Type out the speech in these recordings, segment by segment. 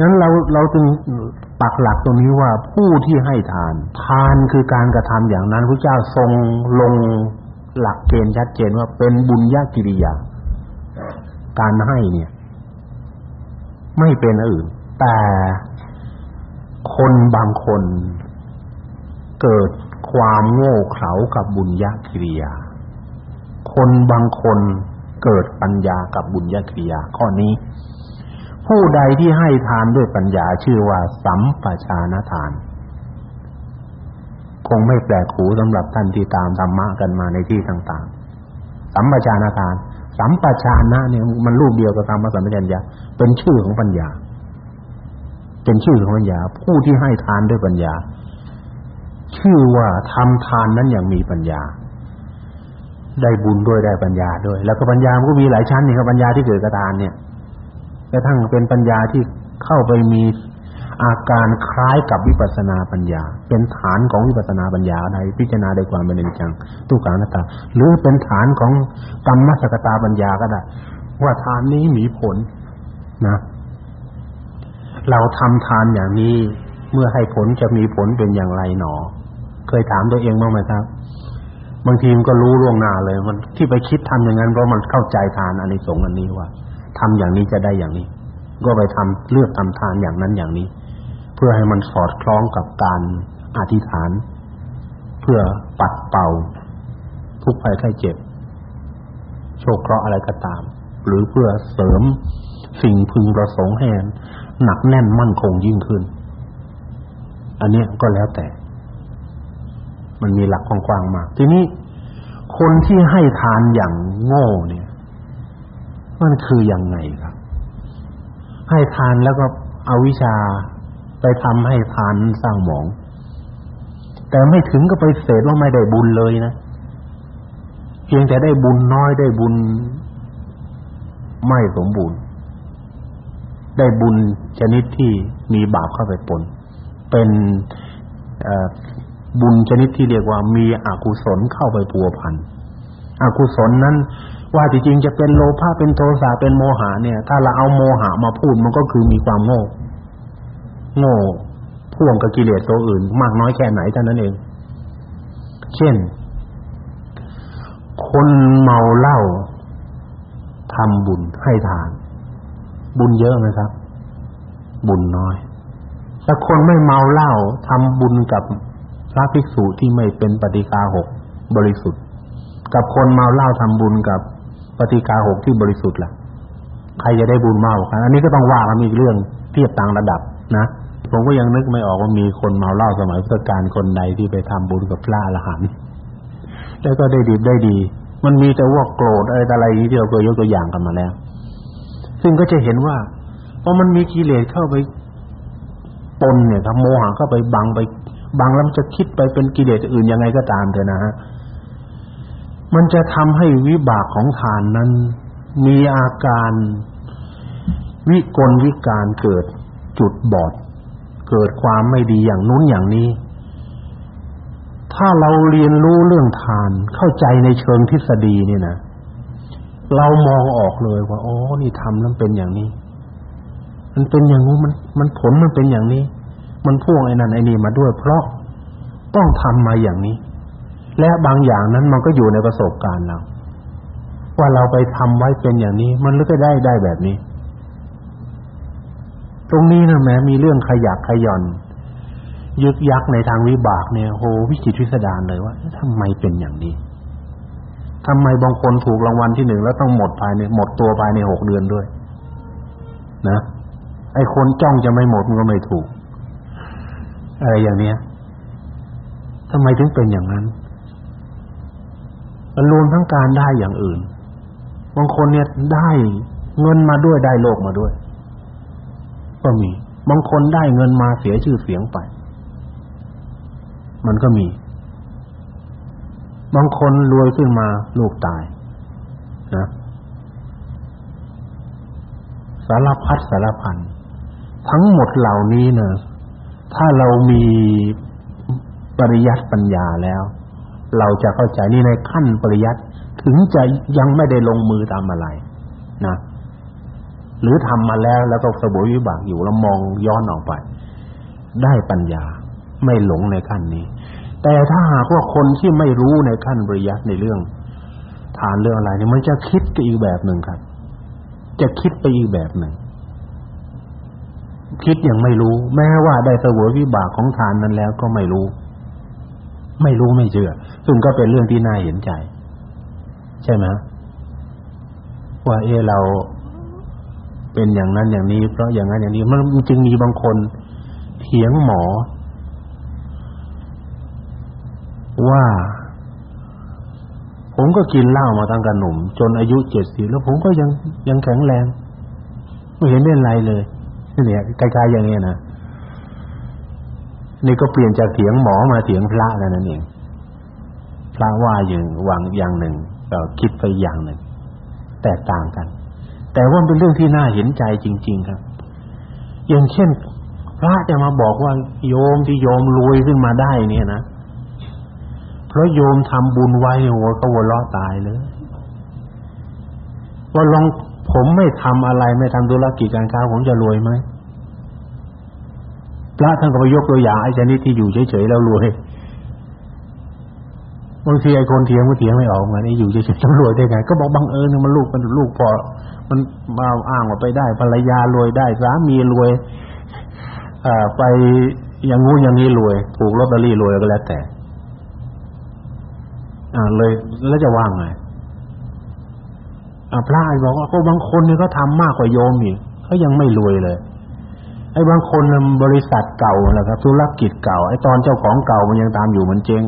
ฉะนั้นเราเราจึงปักหลักตรงนี้ว่าผู้ที่ให้ทาน ทานคือการกระทำอย่างนั้นพระเจ้าทรงลงหลักเกณฑ์ชัดเจนว่าเป็นบุญญากิริยา การให้เนี่ย ไม่เป็นอื่น แต่คนบางคนเกิดความโง่เขลากับบุญญากิริยา คนบางคนเกิดปัญญากับบุญญากิริยาข้อนี้ ผู้ใดที่ให้ทานด้วยปัญญาชื่อว่า สัมปชานทาน คงไม่แปลกหูสำหรับท่านที่ตามธรรมะกันมาในที่ต่างๆ สัมปชานทาน สัมปชานะเนี่ยมันรูปเดียวกับคำว่าสัมปชัญญะเป็นชื่อของปัญญา เป็นชื่อของปัญญา ผู้ที่ให้ทานด้วยปัญญา ชื่อว่าทำทานนั้นอย่างมีปัญญาได้บุญด้วยได้ปัญญาด้วย แล้วก็ปัญญามันก็มีหลายชั้นนี่ครับปัญญาที่เกิดกระทานเนี่ย กระทั่งเป็นปัญญาที่เข้าไปมีอาการคล้ายกับวิปัสสนาปัญญา เป็นฐานของวิปัสสนาปัญญาใดพิจารณาด้วยความเป็นจจังทุกขังอนัตตาหรือเป็นฐานของกรรมสกตาปัญญาก็ได้ ว่าทานนี้มีผลนะ เราทำทานอย่างนี้เมื่อให้ผลจะมีผลเป็นอย่างไรหนอ เคยถามตัวเองบ้างไหมครับ บางทีมันก็รู้ล่วงหน้าเลย มันที่ไปคิดทำอย่างนั้นเพราะมันเข้าใจทานอานิสงส์อันนี้ว่า ทำอย่างนี้จะได้อย่างนี้ ก็ไปทำเลือกทำทานอย่างนั้นอย่างนี้ เพื่อให้มันสอดคล้องกับการอธิษฐาน เพื่อปัดเป่า ทุกภัยไข้เจ็บ โชคเคราะห์อะไรก็ตาม หรือเพื่อเสริมสิ่งพึงประสงค์ให้หนักแน่นมั่นคงยิ่งขึ้น อันนี้ก็แล้วแต่ มันมีหลักกว้างๆมาก ทีนี้คนที่ให้ทานอย่างโง่เนี่ย มันคือยังไงครับ ให้ทานแล้วก็เอาวิชาไปทำให้ทานสร้างหมอง แต่ไม่ถึงก็ไปเสดว่าไม่ได้บุญเลยนะเพียงแต่ได้บุญน้อยได้บุญ ไม่สมบูรณ์ ได้บุญชนิดที่มีบาปเข้าไปปนเป็นบุญชนิดที่เรียกว่ามีอกุศลเข้าไปพัวพันอกุศลนั้น ว่าจริงๆจะเป็นโลภะเป็นโทสะเป็นโมหะเนี่ย ถ้าเราเอาโมหะมาพูดมันก็คือมีความโง่ โง่พ่วงกับกิเลสตัวอื่น มากน้อยแค่ไหนเท่านั้นเอง เช่น คนเมาเหล้าทำบุญให้ทาน บุญเยอะไหมครับ บุญน้อยแต่คนไม่เมาเหล้าทำบุญกับพระภิกษุที่ไม่เป็นปฏิฆาหกบริสุทธิ์ กับคนเมาเหล้าทำบุญกับ ปฏิกาหกที่บริสุทธิ์ล่ะ ใครจะได้บุญมากกว่ากันอันนี้ก็ต้องว่ากันอีกเรื่องเทียบต่างระดับนะผมก็ยังนึกไม่ออกว่ามีคนเมาเหล้าสมัยพุทธกาลคนใดที่ไปทำบุญกับพระอรหันต์แล้วก็ได้ดีได้ดี มันมีแต่ว่าโกรธอะไรอะไรที่เราเคยยกตัวอย่างกันมาแล้ว ซึ่งก็จะเห็นว่าพอมันมีกิเลสเข้าไปปนเนี่ยครับโมหะเข้าไปบังไปบังแล้วมันจะคิดไปเป็นกิเลสอื่นยังไงก็ตามเถอะนะฮะ มันจะทำให้วิบากของทานนั้น มีอาการ วิกลวิการเกิดจุดบอด เกิดความไม่ดีอย่างนู้นอย่างนี้ ถ้าเราเรียนรู้เรื่องทานเข้าใจในเชิงทฤษฎีเนี่ยนะเรามองออกเลยว่าอ๋อนี่ทำแล้วเป็นอย่างนี้ มันเป็นอย่างนู้นมันมันผลมันเป็นอย่างนี้ มันพ่วงไอ้นั่นไอ้นี่มาด้วย เพราะต้องทำมาอย่างนี้ และบางอย่างนั้นมันก็อยู่ในประสบการณ์เราว่าเราไปทำไว้เป็นอย่างนี้ มันก็ได้ได้แบบนี้ ตรงนี้นะแม้มีเรื่องขยักขย่อนยึกยักในทางวิบากเนี่ยโหวิจิตรวิสดารเลยว่าทำไมเป็นอย่างนี้ทำไมบางคนถูกรางวัลที่หนึ่งแล้วต้องหมดภายในหมดตัวภายในหกเดือนด้วย นะไอ้คนจ้องจะไม่หมดมันก็ไม่ถูกอะไรอย่างเนี้ยทำไมถึงเป็นอย่างนั้น รวมทั้งการได้อย่างอื่นบางคนเนี่ยได้เงินมาด้วยได้โลกมาด้วย ก็มีบางคนได้เงินมาเสียชื่อเสียงไป มันก็มี บางคนรวยขึ้นมาลูกตายนะสารพัดสารพันทั้งหมดเหล่านี้เนะถ้าเรามีปริยัติปัญญาแล้ว เราจะเข้าใจนี่ในขั้นปริยัติถึงจะยังไม่ได้ลงมือทำอะไรนะหรือทำมาแล้วแล้วก็เสวยวิบากอยู่แล้วมองย้อนออกไป ได้ปัญญาไม่หลงในขั้นนี้ แต่ถ้าหากว่าคนที่ไม่รู้ในขั้นปริยัติในเรื่องทานเรื่องอะไรเนี่ยมันจะคิดไปอีกแบบหนึ่งครับ จะคิดไปอีกแบบหนึ่งคิดยังไม่รู้ แม้ว่าได้เสวยวิบากของทานนั้นแล้วก็ไม่รู้ ไม่รู้ไม่เชื่อ ซึ่งก็เป็นเรื่องที่น่าเห็นใจ ใช่ไหมว่าเออเราเป็นอย่างนั้นอย่างนี้เพราะอย่างนั้นอย่างนี้ มันจึงมีบางคนเถียงหมอ ว่า ผมก็กินเหล้ามาตั้งแต่หนุ่ม จนอายุเจ็ดสิบแล้วผมก็ยังยังแข็งแรง ไม่เห็นเป็นไรเลยเนี่ยกล้ๆอย่างนี้นะ นี่ก็เปลี่ยนจากเถียงหมอมาเถียงพระแล้วนั่นเอง พระว่าอย่างวางอย่างหนึ่งก็คิดไปอย่างหนึ่ง แตกต่างกัน แต่ว่าเป็นเรื่องที่น่าเห็นใจจริง ๆ ครับ อย่างเช่น พระจะมาบอกว่าโยมที่โยมรวยขึ้นมาได้เนี่ยนะเพราะโยมทำบุญไว้โอ้ก็วัวล้อตายเลยว่าลองผมไม่ทำอะไรไม่ทำธุรกิจการค้าผมจะรวยไหม พระท่านก็ไปยกตัวอย่างไอ้ชนิดที่อยู่เฉยๆแล้วรวยบางทีไอ้คนเถียงก็เถียงไม่ออกเหมือนไอ้อยู่เฉยๆจะรวยได้ไง ก็บอกบังเอิญมันลูกมันลูกพอมันมาอ้างว่าไปได้ภรรยารวยได้สามีรวยอ่าไปอย่างงู้อย่างนี้รวยถูกลอตเตอรี่รวยก็แล้วแต่ อ่าเลยแล้วจะว่างไงอ่าพระบอกว่าก็บางคนเนี่ยเขาทามากกว่าโยมอีกเขายังไม่รวยเลย ไอ้บางคนบริษัทเก่าแหละครับธุรกิจเก่าไอ้ตอนเจ้าของเก่ามันยังตามอยู่มันเจ๊ง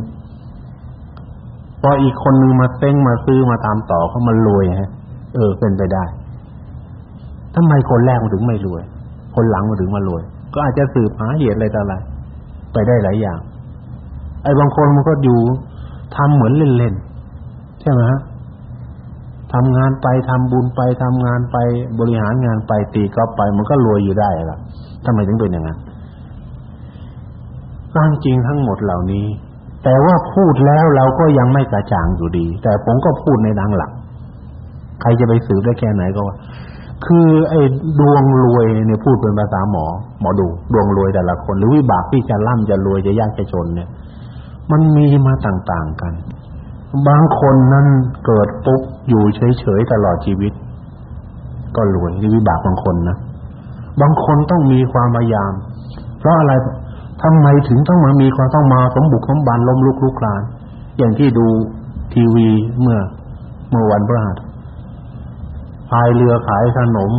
พออีกคนนึงมาเต้งมาซื้อมาตามต่อเขามันรวยฮะ เออเป็นไปได้ทำไมคนแรกมันถึงไม่รวย คนหลังมันถึงมารวย ก็อาจจะสืบหาเหตุอะไรต่ออะไรไปได้หลายอย่าง ไอ้บางคนมันก็อยู่ทำเหมือนเล่นๆใช่ไหมฮะทำงานไปทำบุญไปทำงานไปบริหารงานไปตีก็ไป มันก็รวยอยู่ได้ล่ะ ทำไมถึงเป็นอย่างนั้นตั้งจริงทั้งหมดเหล่านี้ แต่ว่าพูดแล้วเราก็ยังไม่กระจ่างอยู่ดี แต่ผมก็พูดในดังหลัก ใครจะไปสืบได้แค่ไหนก็ว่า คือไอ้ดวงรวยเนี่ยพูดเป็นภาษาหมอ หมอดู ดวงรวยแต่ละคน หรือวิบากที่จะร่ำจะรวยจะยากจะจนเนี่ย มันมีมาต่างๆกัน บางคนนั้นเกิดปุ๊บอยู่เฉยๆตลอดชีวิต ก็รวยนี่วิบากบางคนนะ บางคนต้องมีความพยายาม เพราะอะไรทำไมถึงต้องมามีความต้องมาสมบุกสมบันล้มลุกลุกคลาน อย่างที่ดูทีวีเมื่อเมื่อวันพฤหัสพายเรือขายขนม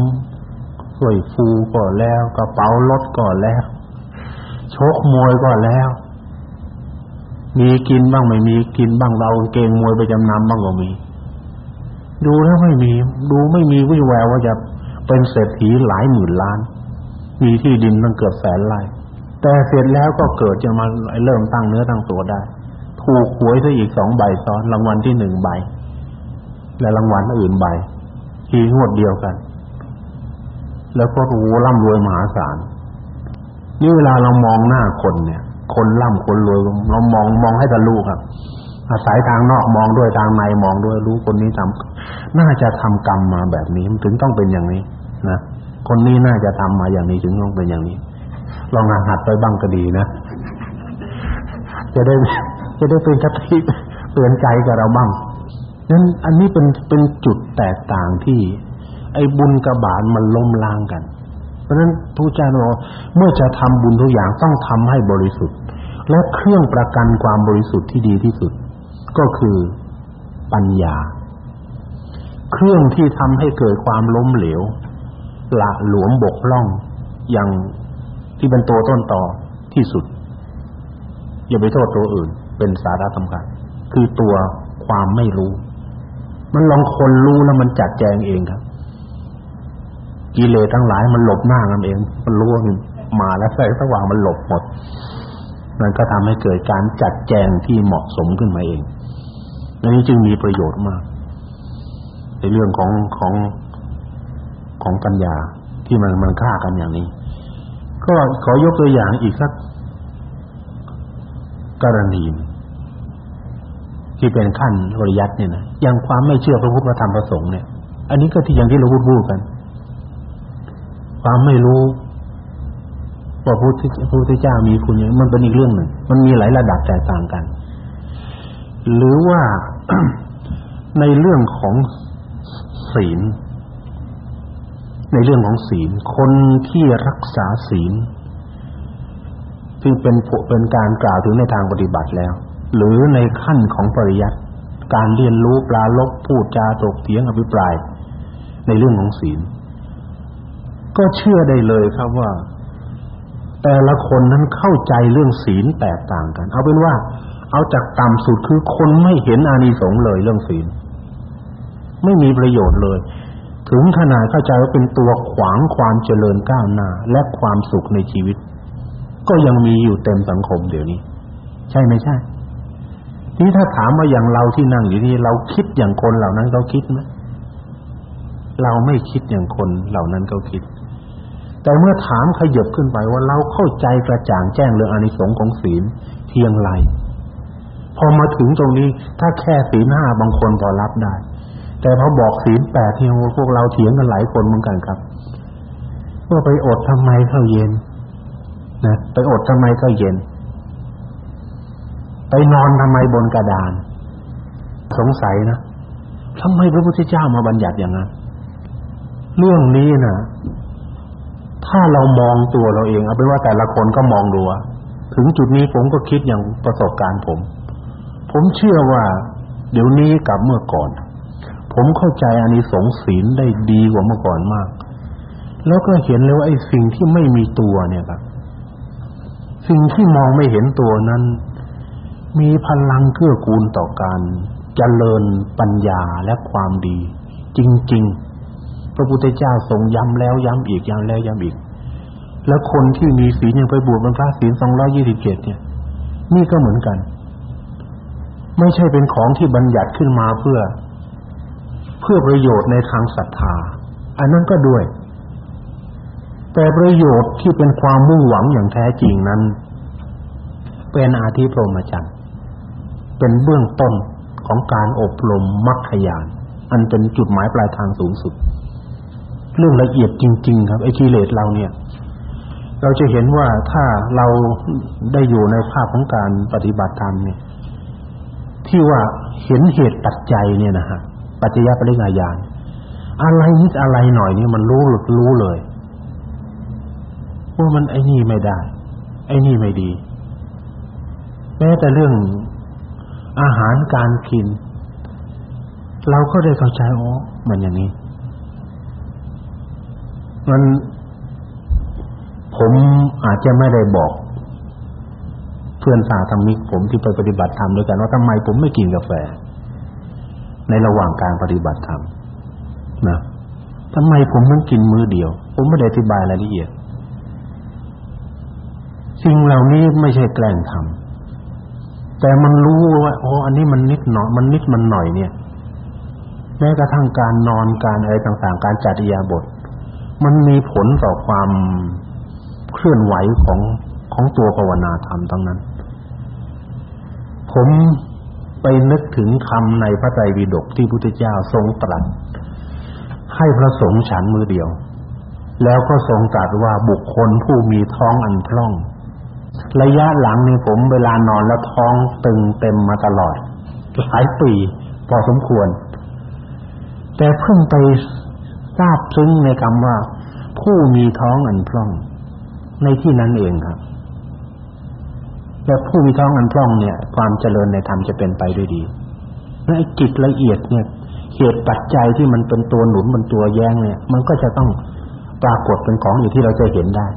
ถ้วยฟูก็แล้ว กระเป๋ารถก็แล้ว ชกมวยก็แล้ว มีกินบ้างไม่มีกินบ้างเราเกงมวยไปจำนำบ้างก็มี ดูแล้วไม่มี ดูไม่มีวิแววว่าจะ เป็นเศรษฐีหลายหมื่นล้าน มีที่ดินตั้งเกือบแสนไร่แต่เสร็จแล้วก็เกิดจะมาเริ่มตั้งเนื้อตั้งตัวได้ ถูกหวยซะอีกสองใบซ้อนรางวัลที่หนึ่งใบ และรางวัลอื่นใบทีงวดเดียวกัน แล้วก็รู้ร่ำรวยมหาศาลนี่เวลาเรามองหน้าคนเนี่ย คนร่ำคนรวยเรามองมองให้ทะลุครับ อาศัยทางนอกมองด้วยทางในมองด้วยรู้คนนี้ทำน่าจะทำกรรมมาแบบนี้ถึงต้องเป็นอย่างนี้นะคนนี้น่าจะทำมาอย่างนี้ถึงต้องเป็นอย่างนี้ ลองหัดไปบ้างก็ดีนะ จะได้จะได้เป็นคติเตือนใจกับเราบ้างนั้นอันนี้เป็นเป็นจุดแตกต่างที่ ไอ้บุญกับบาปมันล้มล้างกัน เพราะฉะนั้นพระเจ้าบอกเมื่อจะทำบุญทุกอย่างต้องทำให้บริสุทธิ์ และเครื่องประกันความบริสุทธิ์ที่ดีที่สุด ก็คือปัญญา เครื่องที่ทำให้เกิดความล้มเหลวละหลวมบกพร่องอย่างที่เป็นตัวต้นต่อที่สุด อย่าไปโทษตัวอื่น เป็นสาระสำคัญคือตัวความไม่รู้ มันลองคนรู้แล้วมันจัดแจงเองครับ กิเลสทั้งหลายมันหลบหน้ากันเอง มันรู้ว่ามาแล้วแสงสว่างมันหลบหมดมันก็ทำให้เกิดการจัดแจงที่เหมาะสมขึ้นมาเอง อันนี้จึงมีประโยชน์มาก ในเรื่องของของของปัญญาที่มันมันฆ่ากันอย่างนี้ ก็ขอยกตัวอย่างอีกสักกรณีที่เป็นขั้นปริยัติเนี่ยนะอย่างความไม่เชื่อพระพุทธธรรมประสงค์เนี่ย อันนี้ก็ที่อย่างที่เราพูดพูดกัน ความไม่รู้ว่าพระพุทธเจ้ามีคุณอย่างมันเป็นอีกเรื่องหนึ่ง มันมีหลายระดับแตกต่างกัน หรือว่า ในเรื่องของศีล ในเรื่องของศีล คนที่รักษาศีลซึ่งเป็นเป็นการกล่าวถึงในทางปฏิบัติแล้ว หรือในขั้นของปริยัติการเรียนรู้ปลาลบพูดจาตกเถียงอภิปราย ในเรื่องของศีล ก็เชื่อได้เลยครับว่า แต่ละคนนั้นเข้าใจเรื่องศีลแตกต่างกัน เอาเป็นว่า เอาจากต่ำสุดคือคนไม่เห็นอานิสงส์เลยเรื่องศีลไม่มีประโยชน์เลย ถึงขนาดเข้าใจว่าเป็นตัวขวางความเจริญก้าวหน้าและความสุขในชีวิต ก็ยังมีอยู่เต็มสังคมเดี๋ยวนี้ ใช่ไหมใช่นี่ถ้าถามว่าอย่างเราที่นั่งอยู่นี่เราคิดอย่างคนเหล่านั้นเขาคิดไหมเราไม่คิดอย่างคนเหล่านั้นเขาคิด แต่เมื่อถามขยับขึ้นไปว่าเราเข้าใจกระจ่างแจ้งเรื่องอานิสงส์ของศีลเพียงไร พอมาถึงตรงนี้ถ้าแค่ศีลห้าบางคนพอรับได้ แต่พอบอกศีลแปดที่พวกเราเถียงกันหลายคนเหมือนกันครับว่าไปอดทำไมเข้าเย็นนะไปอดทำไมก็เย็น ไปนอนทำไมบนกระดาน สงสัยนะทำไมพระพุทธเจ้ามาบัญญัติอย่างนั้นเรื่องนี้นะถ้าเรามองตัวเราเองเอาเป็นว่าแต่ละคนก็มองดูถึงจุดนี้ผมก็คิดอย่างประสบการณ์ผม ผมเชื่อว่า เดี๋ยวนี้กับเมื่อก่อน ผมเข้าใจอานิสงส์ศีลได้ดีกว่าเมื่อก่อนมาก แล้วก็เห็นเลยว่าไอ้สิ่งที่ไม่มีตัวเนี่ยครับ สิ่งที่มองไม่เห็นตัวนั้น มีพลังเกื้อกูลต่อการเจริญปัญญาและความดี จริง ๆ พระพุทธเจ้าทรงย้ำแล้วย้ำอีกย้ำแล้วย้ำอีก แล้วคนที่มีศีลยังไปบวชเป็นพระศีลสองร้อยี่สิบเจ็ดเนี่ย นี่ก็เหมือนกัน ไม่ใช่เป็นของที่บัญญัติขึ้นมาเพื่อ เพื่อประโยชน์ในทางศรัทธา อันนั้นก็ด้วย แต่ประโยชน์ที่เป็นความมุ่งหวังอย่างแท้จริงนั้น เป็นอาธิพรหมจรรย์เป็นเบื้องต้นของการอบรมมรรคญาณอันเป็นจุดหมายปลายทางสูงสุด เรื่องละเอียดจริง ๆ ครับไอ้กิเลสเราเนี่ย เราจะเห็นว่าถ้าเราได้อยู่ในภาพของการปฏิบัติธรรมเนี่ย ที่ว่าเห็นเหตุปัจจัยเนี่ยนะฮะปัจจยปริญญาณอะไรนิดอะไรหน่อยนี่มันรู้หลุดรู้เลยว่ามันไอ้นี่ไม่ได้ ไอ้นี่ไม่ดี แม้แต่เรื่องอาหารการกิน เราก็ได้เข้าใจอ๋อมันอย่างนี้ มันผมอาจจะไม่ได้บอก พื่อนสาธรรมิกผมที่ไปปฏิบัติธรรมด้วยกันว่าทำไมผมไม่กินกาแฟ ในระหว่างการปฏิบัติธรรมนะทำไมผมต้องกินมื้อเดียว ผมไม่ได้อธิบายรายละเอียด สิ่งเหล่านี้ไม่ใช่แกล้งทำแต่มันรู้ว่าอ๋ออันนี้มันนิดหน่อยมันนิดมันหน่อยเนี่ยแม้กระทั่งการนอนการอะไรต่างๆ การจัดยาบท มันมีผลต่อความเคลื่อนไหวของของตัวภาวนาธรรมทั้งนั้น ผมไปนึกถึงคำในพระไตรปิฎกที่พุทธเจ้าทรงตรัสให้พระสงฆ์ฉันมือเดียว แล้วก็ทรงตรัสว่าบุคคลผู้มีท้องอันพร่อง ระยะหลังนี่ผมเวลานอนแล้วท้องตึงเต็มมาตลอดหลายปีพอสมควร แต่เพิ่งไปทราบซึ้งในคำว่า ผู้มีท้องอันพร่อง ในที่นั้นเองครับ และผู้มีท้องอันพร่องเนี่ย ความเจริญในธรรมจะเป็นไปด้วยดีและจิตละเอียดเนี่ยเหตุปัจจัยที่มันเป็นตัวหนุนมันตัวแย้งเนี่ย มันก็จะต้องปรากฏเป็นของอยู่ที่เราจะเห็นได้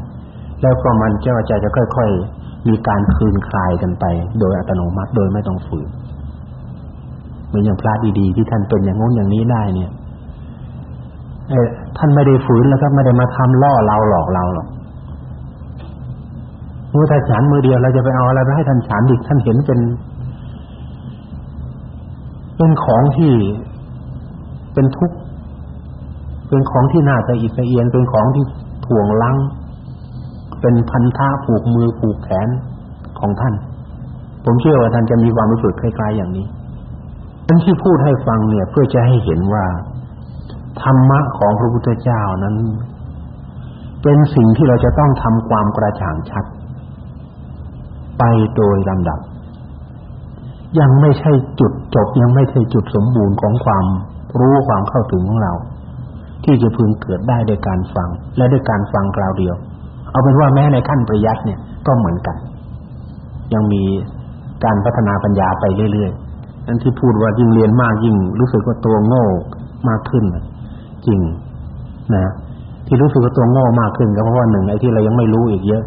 แล้วก็มันเจ้าใจจะค่อย ๆ มีการคืนคลายกันไป โดยอัตโนมัติโดยไม่ต้องฝืนเหมือนอย่างพระดีๆที่ท่านเป็นอย่างงู้นอย่างนี้ได้เนี่ยเออท่านไม่ได้ฝืนแล้วก็ไม่ได้มาทำล่อเราหลอกเราหรอก เมื่อท่านฉันมือเดียวเราจะไปเอาอะไรไปให้ท่านฉันอีกท่านเห็นเป็นเป็นของที่เป็นทุกข์เป็นของที่น่าจะอิสเอียนเป็นของที่ถ่วงลังเป็นพันธะผูกมือผูกแขนของท่าน ผมเชื่อว่าท่านจะมีความรู้สึกคล้ายๆอย่างนี้ท่านที่พูดให้ฟังเนี่ย เพื่อจะให้เห็นว่าธรรมะของพระพุทธเจ้านั้น เป็นสิ่งที่เราจะต้องทำความกระจ่างชัด ไปโดยลำดับ ยังไม่ใช่จุดจบ ยังไม่ใช่จุดสมบูรณ์ของความรู้ความเข้าถึงของเรา ที่จะพึงเกิดได้ด้วยการฟัง และด้วยการฟังคราวเดียว เอาเป็นว่าแม้ในขั้นปริยัติเนี่ยก็เหมือนกัน ยังมีการพัฒนาปัญญาไปเรื่อยๆนั่นที่พูดว่ายิ่งเรียนมากยิ่ง รู้สึกว่าตัวโง่มากขึ้นจริงนะที่รู้สึกว่าตัวโง่มากขึ้นก็เพราะว่าหนึ่งไอ้ที่เรายังไม่รู้อีกเยอะ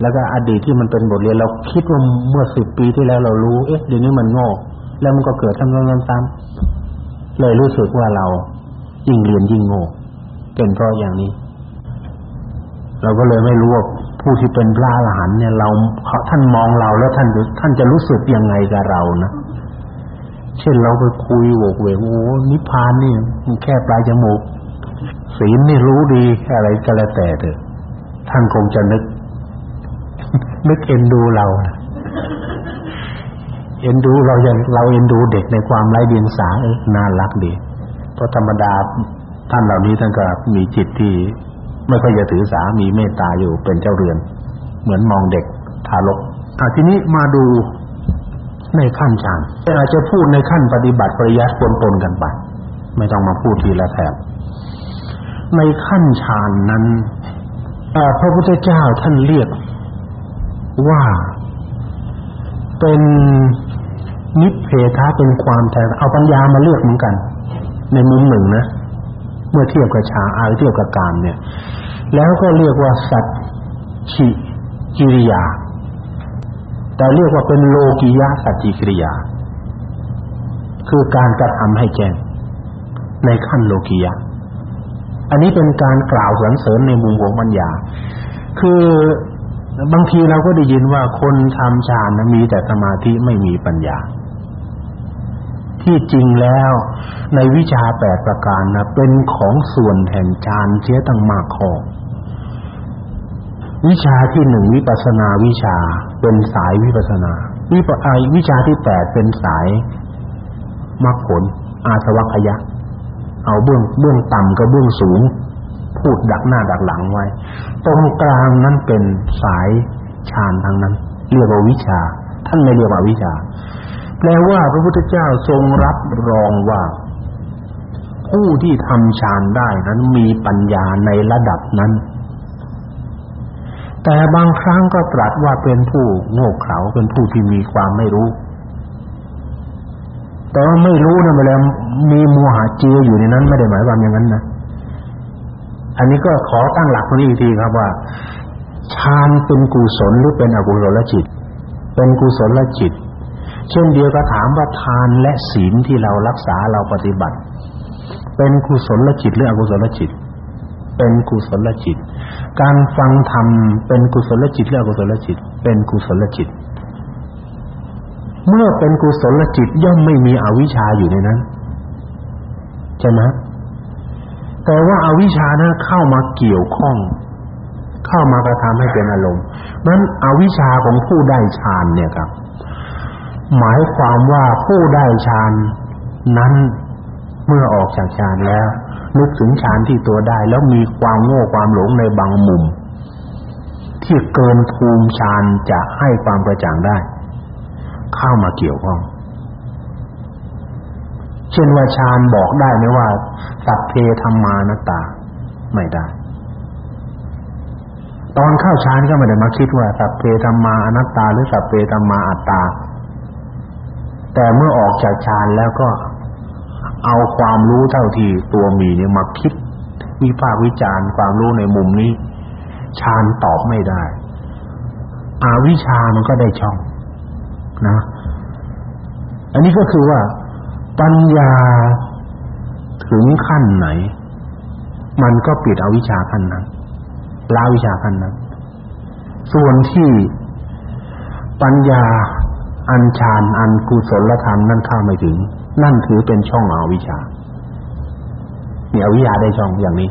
แล้วก็อดีตที่มันเป็นบทเรียนเราคิดว่าเมื่อสิบปีที่แล้วเรารู้ เอ๊ะเดี๋ยวนี้มันโง่ แล้วมันก็เกิดซ้ำๆๆๆเลยรู้สึกว่าเรายิ่งเรียนยิ่งโง่เป็นเพราะอย่างนี้ เราก็เลยไม่รู้ว่าผู้ที่เป็นพระอรหันต์เนี่ยเราท่านมองเราแล้วท่านท่านจะรู้สึกยังไงกับเรานะเช่นเราไปคุยโวกเวกโอ้นิพพานนี่มันแค่ปลายจมูกศีลนี่รู้ดีอะไรก็แล้วแต่เถอะท่านคงจะนึก นึกเอ็นดูเราเอ็นดูเราอย่างเราเอ็นดูเด็กในความไร้เดียงสาเออน่ารักดีเพราะธรรมดาท่านเหล่านี้ท่านก็มีจิตที่ไม่ค่อยจะถือสามีเมตตาอยู่เป็นเจ้าเรือน เหมือนมองเด็กทารกอะทีนี้มาดูในขั้นฌานอาจจะพูดในขั้นปฏิบัติปริยัติปนๆกันไปไม่ต้องมาพูดทีละแถบในขั้นฌานนั้นพระพุทธเจ้าท่านเรียก ว่าเป็นนิพเพทะเป็นความแทนเอาปัญญามาเลือกเหมือนกัน ในมุมหนึ่งนะ เมื่อเทียบกับฌานอาเทียบกับกามเนี่ย แล้วก็เรียกว่าสัจฉิกิริยา แต่เรียกว่าเป็นโลกิยะสัจจิกิริยา คือการกระทำให้แจ้งในขั้นโลกิยะ อันนี้เป็นการกล่าวสรรเสริญในมุมของปัญญา คือ บางทีเราก็ได้ยินว่าคนทำฌานมีแต่สมาธิไม่มีปัญญา ที่จริงแล้วในวิชาแปดประการนะเป็นของส่วนแห่งฌานเสียตั้งมากขอวิชาที่หนึ่งวิปัสนาวิชาเป็นสายวิปัสนาวิปไอวิชาที่แปดเป็นสายมรรคผลอาสวัคยะ เอาเบื้องเบื้องต่ำกับเบื้องสูง พูดดักหน้าดักหลังไว้ ตรงกลางนั้นเป็นสายฌานทางนั้น เรียกว่าวิชา ท่านไม่เรียกว่าวิชา แปลว่าพระพุทธเจ้าทรงรับรองว่า ผู้ที่ทำฌานได้นั้นมีปัญญาในระดับนั้น แต่บางครั้งก็ตรัสว่าเป็นผู้โง่เขลาเป็นผู้ที่มีความไม่รู้แต่ว่าไม่รู้นะมาแปล้วมีโมหะเจืออยู่ในนั้นไม่ได้หมายความอย่างนั้นนะ อันนี้ก็ขอตั้งหลักตรงนี้ทีครับว่าฌานเป็นกุศลหรือเป็นอกุศลจิต เป็นกุศลจิต เช่นเดียวกับถามว่าทานและศีลที่เรารักษาเราปฏิบัติ เป็นกุศลจิตหรืออกุศลจิต เป็นกุศลจิต การฟังธรรมเป็นกุศลจิตหรืออกุศลจิต เป็นกุศลจิต เมื่อเป็นกุศลจิตย่อมไม่มีอวิชชาอยู่ในนั้นใช่ไหม แต่ว่าอาวิชชานั้นเข้ามาเกี่ยวข้อง เข้ามากระทำให้เป็นอารมณ์นั้นอวิชชาของผู้ได้ฌานเนี่ยครับ หมายความว่าผู้ได้ฌานนั้นเมื่อออกจากฌานแล้วนึกถึงฌานที่ตัวได้ แล้วมีความโง่ความหลงในบางมุม ที่เกินภูมิฌานจะให้ความกระจ่างได้ เข้ามาเกี่ยวข้อง เช่นว่าฌานบอกได้ไหมว่า สัพเพธรรมานัตตา ไม่ได้ ตอนเข้าฌานก็ไม่ได้มาคิดว่า สัพเพธรรมานัตตา หรือสัพเพธรรมาอัตตา แต่เมื่อออกจากฌานแล้วก็เอาความรู้เท่าที่ตัวมีเนี่ยมาคิดวิพากษ์วิจารณ์ความรู้ในมุมนี้ฌานตอบไม่ได้ อาวิชามันก็ได้ช่องนะ อันนี้ก็คือว่า ปัญญาถึงขั้นไหน มันก็ปิดอวิชชาขั้นนั้นละวิชาขั้นนั้น ส่วนที่ปัญญาอันฌานอันกุศลธรรมนั่นเข้าไม่ถึง นั่นถือเป็นช่องอวิชชามีอวิชชาได้ช่องอย่างนี้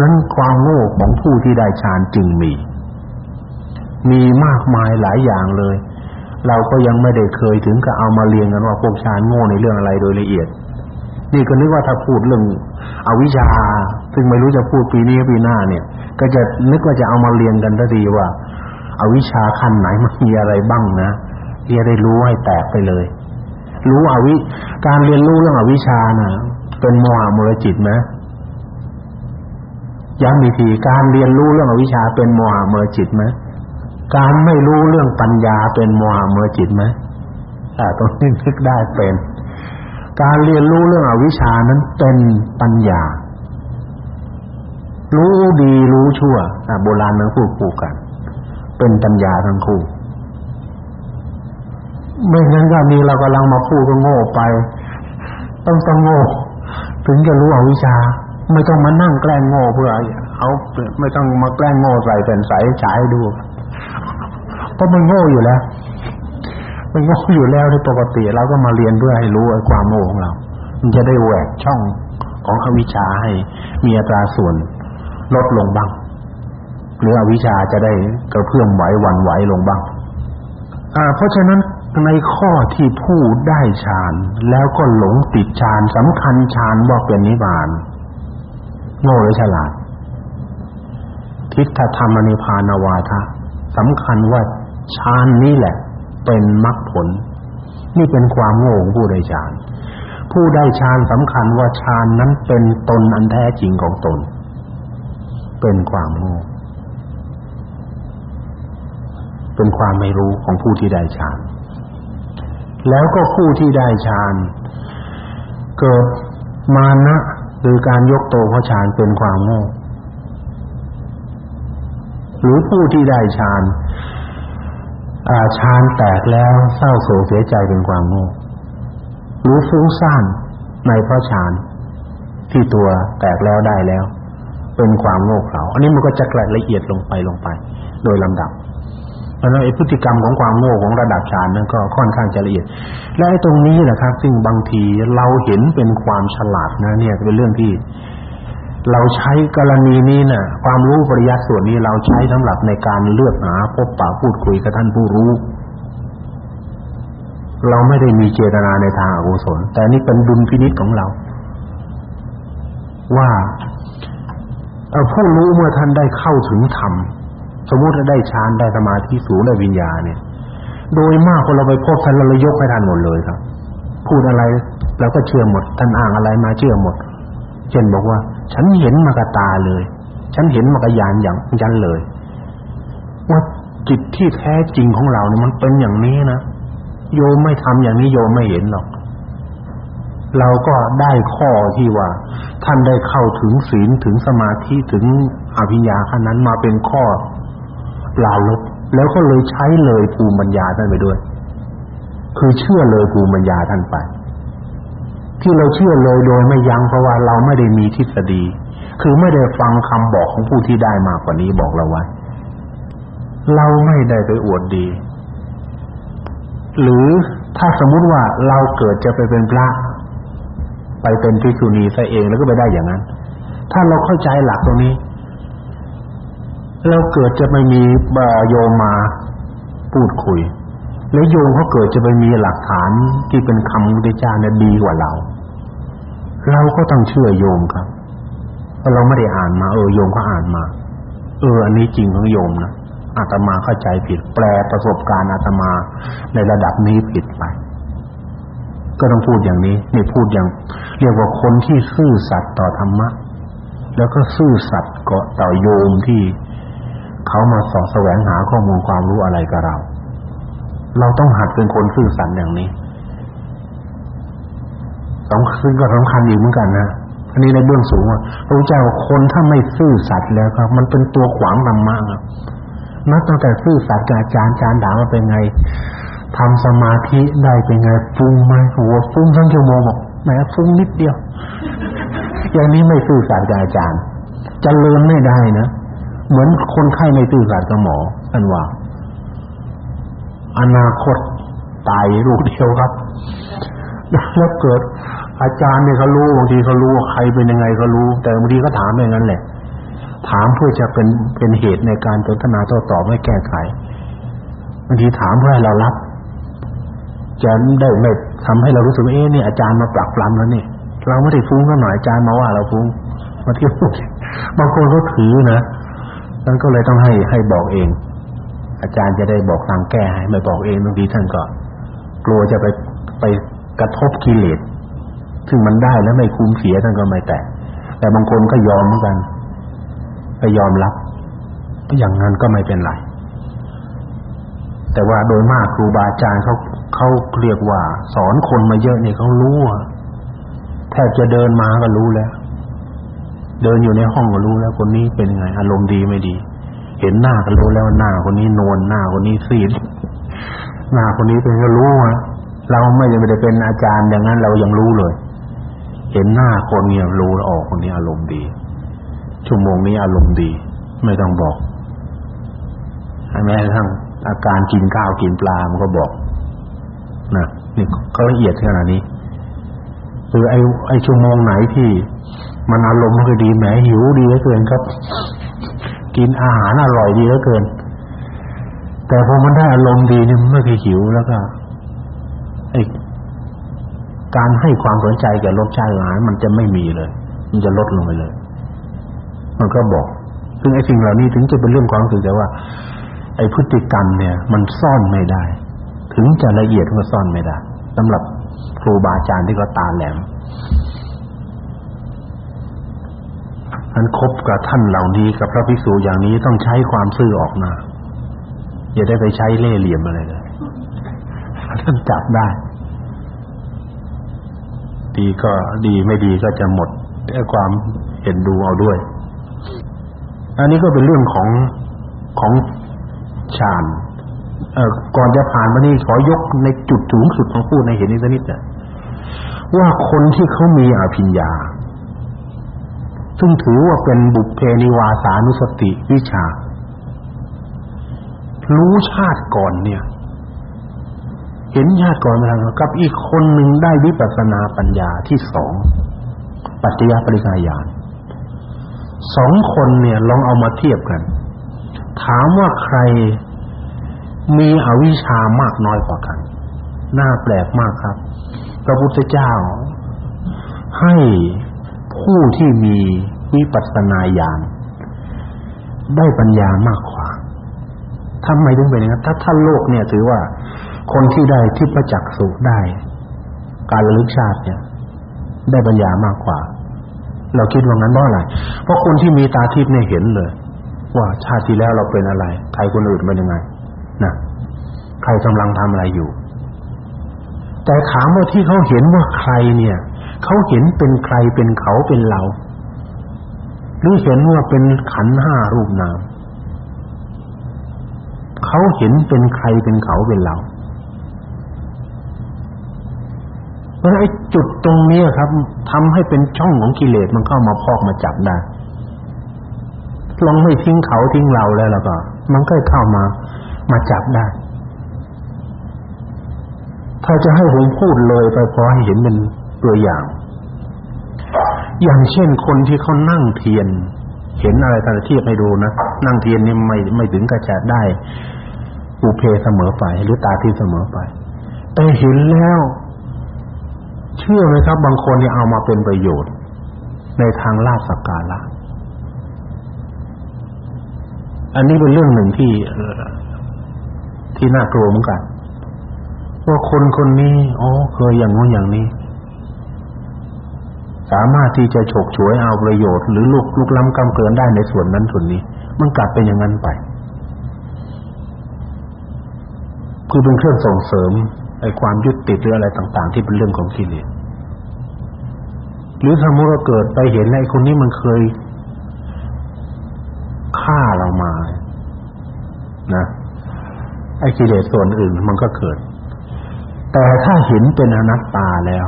นั้นความโง่ของผู้ที่ได้ฌานจึงมี มีมากมายหลายอย่างเลย เราก็ยังไม่ได้เคยถึงกับเอามาเรียนกันว่าพวกชานโง่ในเรื่องอะไรโดยละเอียด นี่ก็นึกว่าถ้าพูดเรื่องอวิชชา ซึ่งไม่รู้จะพูดปีนี้ปีหน้าเนี่ย ก็จะนึกว่าจะเอามาเรียนกันทันทีว่าอาวิชาขั้นไหนมันมีอะไรบ้างนะที่จะได้รู้ให้แตกไปเลย รู้อวิการเรียนรู้เรื่องอวิชานะเป็นโมหะมูลจิตไหมย้ำอีกทีการเรียนรู้เรื่องอวิชชาเป็นโมหะมูลจิตไหม การไม่รู้เรื่องปัญญาเป็นโมหะมูลจิตไหมอ่าตรงนี้นึกได้เป็น การเรียนรู้เรื่องอวิชานั้นเป็นปัญญา รู้ดีรู้ชั่วอ่าโบราณนั้นพูดปูกัน เป็นปัญญาทั้งคู่ไม่งั้นก็มีเรากำลังมาพูดก็โง่ไป ต้องต้องโง่ถึงจะรู้อวิชชาไม่ต้องมานั่งแกล้งโง่เพื่อเอาไม่ต้องมาแกล้งโง่ใส่เป็นสายฉายดู เพราะมันโง่อยู่แล้ว มันโง่อยู่แล้วในปกติเราก็มาเรียนเพื่อให้รู้ไอ้ความโง่ของเรา มันจะได้แหวกช่องของอวิชชาให้มีอัตราส่วนลดลงบ้าง หรืออวิชชาจะได้กระเพื่อมไหวหวั่นไหวลงบ้าง อ่า เพราะฉะนั้นในข้อที่ผู้ได้ฌานแล้วก็หลงติดฌานสำคัญฌานว่าเป็นนิพพาน โง่หรือฉลาดทิฏฐธรรมนิพพานวาทะสำคัญว่า ฌานนี้แหละ เป็นมรรคผล นี่เป็นความโง่ของผู้ได้ฌาน ผู้ได้ฌานสำคัญว่าฌานนั้นเป็นตนอันแท้จริงของตน เป็นความโง่เป็นความไม่รู้ของผู้ที่ได้ฌาน แล้วก็ผู้ที่ได้ฌานเกิดมานะหรือการยกโตเพราะฌานเป็นความโง่หรือผู้ที่ได้ฌาน อาฌานแตกแล้วเศร้าโศกเสียใจเป็นความโง่รือฟุ้งซ่านในเพราะฌานที่ตัวแตกแล้วได้แล้ว เป็นความโง่เขลาอันนี้มันก็จะกละเอียดลงไปลงไป โดยลำดับเพราะนั้นไอ้พฤติกรรมของความโง่ของระดับฌานนั้นก็ค่อนข้างจะละเอียด และไอ้ตรงนี้แหละครับซึ่งบางทีเราเห็นเป็นความฉลาดนะเนี่ยเป็นเรื่องที่ เราใช้กรณีนี้นะ่ะ ความรู้ปริยัติส่วนนี้เราใช้สำหรับในการเลือกหาพบปะพูดคุยกับท่านผู้รู้ เราไม่ได้มีเจตนาในทางอกุศลแต่นี่เป็นดุลพินิจของเรา ว่าผู้รู้เมื่อท่านได้เข้าถึงธรรมสมมุติได้ฌานได้สมาธิสูงได้วิญญาณเนี่ย โดยมากคนเราไปพบท่านเราเลยยกให้ท่านหมดเลยครับ พูดอะไรเราก็เชื่อหมด ท่านอ้างอะไรมาเชื่อหมด ช่นบอกว่า ฉันเห็นมากตาเลย ฉันเห็นมากยานอย่างฉันเลย ว่าจิตที่แท้จริงของเราเนี่ยมันเป็นอย่างนี้นะโยมไม่ทำอย่างนี้โยมไม่เห็นหรอก เราก็ได้ข้อที่ว่า ท่านได้เข้าถึงศีลถึงสมาธิถึงอภิญญาขั้นนั้นมาเป็นข้อลาลบแล้วก็เลยใช้เลยภูมิปัญญาท่านไปด้วย คือเชื่อเลยภูมิปัญญาท่านไป ที่เราเชื่อเลยโดยไม่ยั้งเพราะว่าเราไม่ได้มีทฤษฎี คือไม่ได้ฟังคำบอกของผู้ที่ได้มากกว่านี้บอกเราไว้ เราไม่ได้ไปอวดดี หรือถ้าสมมุติว่าเราเกิดจะไปเป็นพระ ไปเป็นภิกษุณีซะเองแล้วก็ไปได้อย่างนั้น ถ้าเราเข้าใจหลักตรงนี้แล้วเกิดจะไม่มีโยมมาพูดคุยแล้วโยมเขาเกิดจะไปมีหลักฐานที่เป็นคำพุทธเจ้าเนี่ยดีกว่าเรา เราก็ต้องเชื่อโยมครับเพราะเราไม่ได้อ่านมา เออโยมก็อ่านมา เออ อันนี้จริงของโยมนะอาตมาเข้าใจผิด แปลประสบการณ์อาตมาในระดับนี้ผิดไป ก็ต้องพูดอย่างนี้นี่พูดอย่าง เรียกว่าคนที่ซื่อสัตย์ต่อธรรมะ แล้วก็ซื่อสัตย์ก็ต่อโยมที่เขามาสอแสวงหาข้อมูลความรู้อะไรกับเรา เราต้องหัดเป็นคนซื่อสัตย์อย่างนี้ สองซึ่งก็สำคัญอีกเหมือนกันนะอันนี้ในเบื้องสูงว่าพระพุทธเจ้าคนถ้าไม่ซื่อสัตย์แล้วครับ มันเป็นตัวขวางธรรมะครับนับตั้งแต่ซื่อสัตย์กับอาจารย์อาจารย์ถามว่าเป็นไงทำสมาธิได้เป็นไงฟุ้งไหมหัวฟุ้งทั้งชั่วโมงบอกแหมฟุ้งนิดเดียวอย่างนี้ไม่ซื่อสัตย์กับอาจารย์จะเลินไม่ได้นะเหมือนคนไข้ในตื่อสัตว์กับหมออันว่า อนาคตตายลูกเดียวครับ แล้วเกิด อาจารย์เนี่ยเขารู้บางทีเขารู้ว่าใครเป็นยังไงเขารู้ แต่บางทีก็ถามอย่างนั้นแหละ ถามเพื่อจะเป็นเป็นเหตุในการพัฒนาโต้ตอบให้แก้ไขบางทีถามเพื่อให้เรารับจะได้ไม่ทำให้เรารู้สึกว่าเอ๊ะนี่อาจารย์มาปลักปลำแล้วนี่เราไม่ได้ฟุ้งกันหน่อยอาจารย์มาว่าเราฟุ้งมาเที่ยวบางคนก็ถือนะท่นก็เลยต้องให้ให้บอกเอง อาจารย์จะได้บอกทางแก้ให้ไม่บอกเองบางทีท่านก็ กลัวจะไปไป กระทบกิเลสซึ่งมันได้แล้วไม่คุ้มเสียท่านก็ไม่แตะแต่บางคนก็ยอมเหมือนกันก็ยอมรับอย่างนั้นก็ไม่เป็นไรแต่ว่าโดยมากครูบาอาจารย์เขาเขาเรียกว่า สอนคนมาเยอะเนี่ยเขารู้อะแทบจะเดินมาก็รู้แล้ว เดินอยู่ในห้องก็รู้แล้ว คนนี้เป็นไง อารมณ์ดีไม่ดี เห็นหน้าก็รู้แล้วหน้าคนนี้นวลหน้าคนนี้ซีดหน้าคนนี้เป็นก็รู้อะ เราไม่ได้เป็นอาจารย์อย่างนั้นเรายังรู้เลย เห็นหน้าคนเนี่ยรู้ออกคนนี้อารมณ์ดี ชั่วโมงนี้อารมณ์ดี ไม่ต้องบอกแม้กระทั่งอาการกินข้าวกินปลามันก็บอกนะนี่ก็ละเอียดขนาดนี้คือไอ้ไอ้ชั่วโมงไหนที่ มันอารมณ์มันก็ดีแหมหิวดีเหลือเกินครับ กินอาหารอร่อยดีเหลือเกิน แต่พอมันได้อารมณ์ดีนี่มันไม่เคยหิวแล้วก็ การให้ความสนใจแก่รสชาติอาหารมันจะไม่มีเลย มันจะลดลงไปเลย มันก็บอก ซึ่งไอ้สิ่งเหล่านี้ถึงจะเป็นเรื่องความรู้สึกแต่ว่า ไอ้พฤติกรรมเนี่ย มันซ่อนไม่ได้ ถึงจะละเอียดก็ซ่อนไม่ได้สำหรับครูบาอาจารย์ที่ก็ตาแหลมอันคบกับท่านเหล่านี้กับพระภิกษุอย่างนี้ต้องใช้ความซื่อออกหน้าอย่าได้ไปใช้เล่ห์เหลี่ยมอะไรเลย ท่านจับได้ ดีก็ดีไม่ดีก็จะหมดความเห็นดูเอาด้วย อันนี้ก็เป็นเรื่องของของฌานเอ่อก่อนจะผ่านมานี่ขอยกในจุดสูงสุดของพูดในเห็นนี้สักนิดนะว่าคนที่เขามีอภิญญา ซึ่งถือว่าเป็นบุพเพนิวาสานุสติวิชา รู้ชาติก่อนเนี่ย เห็นชาติก่อนมาแล้วกับอีกคนหนึ่งได้วิปัสสนาปัญญาที่สองปัจจยปริกายานสองคนเนี่ยลองเอามาเทียบกัน ถามว่าใครมีอวิชชามากน้อยกว่ากัน น่าแปลกมากครับ พระพุทธเจ้า ให้ผู้ที่มีวิปัสสนาญาณได้ปัญญามากกว่าทำไมถึงเป็นอย่างนั้นถ้าท่านโลกเนี่ยถือว่า คนที่ได้ทิพจักษ์สุได้ การระลึกชาติเนี่ย ได้ปัญญามากกว่า เราคิดว่างั้นเพราะอะไรเพราะคนที่มีตาทิพย์เนี่ยเห็นเลย ว่าชาติที่แล้วเราเป็นอะไร ใครคนอื่นเป็นยังไงนะใครกำลังทำอะไรอยู่ แต่ถามว่าที่เขาเห็นว่าใครเนี่ยเขาเห็นเป็นใครเป็นเขาเป็นเราหรือเห็นว่าเป็นขันห้ารูปนามเขาเห็นเป็นใครเป็นเขาเป็นเราเพ ราะไอ้จุดตรงนี้ครับทำให้เป็นช่องของกิเลสมันเข้ามาพอกมาจับได้ลองไม่ทิ้งเขาทิ้งเราแล้วแล้วก็ มันก็เข้ามามาจับได้ ถ้าจะให้ผมพูดเลยไปพอให้เห็นเป็นตัวอย่าง อย่างเช่นคนที่เขานั่งเทียน เห็นอะไรต่าเทียบให้ดูนะนั่งเทียนนี่ไม่ไม่ถึงกับจะได้อุเพเสมอไปหรือตาที่เสมอไปแต่เห็นแล้ว เชื่อไหมครับบางคนเนี่ยเอามาเป็นประโยชน์ ในทางลาภสักการะอันนี้เป็นเรื่องหนึ่งที่ที่น่ากลัวเหมือนกันว่าคนคนนี้อ๋อเคยอย่างนู้นอย่างนี้ สามารถที่จะฉกฉวยเอาประโยชน์ หรือลุกลุกล้ำกำเกินได้ในส่วนนั้นส่วนนี้ มันกลับเป็นอย่างนั้นไป คือเป็นเครื่องส่งเสริม ความยึดติดหรืออะไรต่าง ๆ ที่เป็นเรื่องของกิเลสหรือสมมติว่าเกิดไปเห็นไอ้คนนี้มันเคยฆ่าเรามา นะไอ้กิเลสส่วนอื่นมันก็เกิด แต่ถ้าเห็นเป็นอนัตตาแล้ว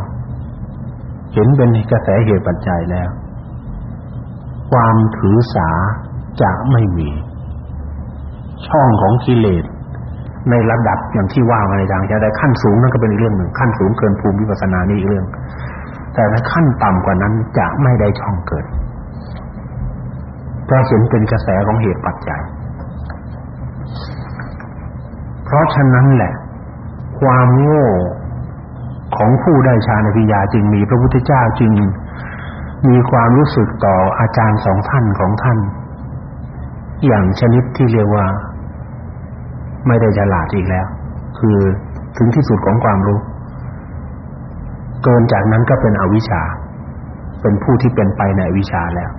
เห็นเป็นกระแสเหตุปัจจัยแล้ว ความถือสาจะไม่มี ช่องของกิเลส ในระดับอย่างที่ว่ามาในทางจะได้ขั้นสูงนั่นก็เป็นอีกเรื่องหนึ่งขั้นสูงเกินภูมิวิปัสสนานี่อีกเรื่อง แต่ในขั้นต่ำกว่านั้นจะไม่ได้ช่องเกิดเพราะเห็นเป็นกระแสของเหตุปัจจัย เพราะฉะนั้นแหละ ความโง่ของผู้ได้ฌานวิญญาจึงมีพระพุทธเจ้าจึงมีความรู้สึกต่ออาจารย์สองท่านของท่าน อย่างชนิดที่เรียกว่า ไม่ได้ฉลาดอีกแล้ว คือถึงที่สุดของความรู้ เกินจากนั้นก็เป็นอวิชชา เป็นผู้ที่เป็นไปในวิชาแล้ว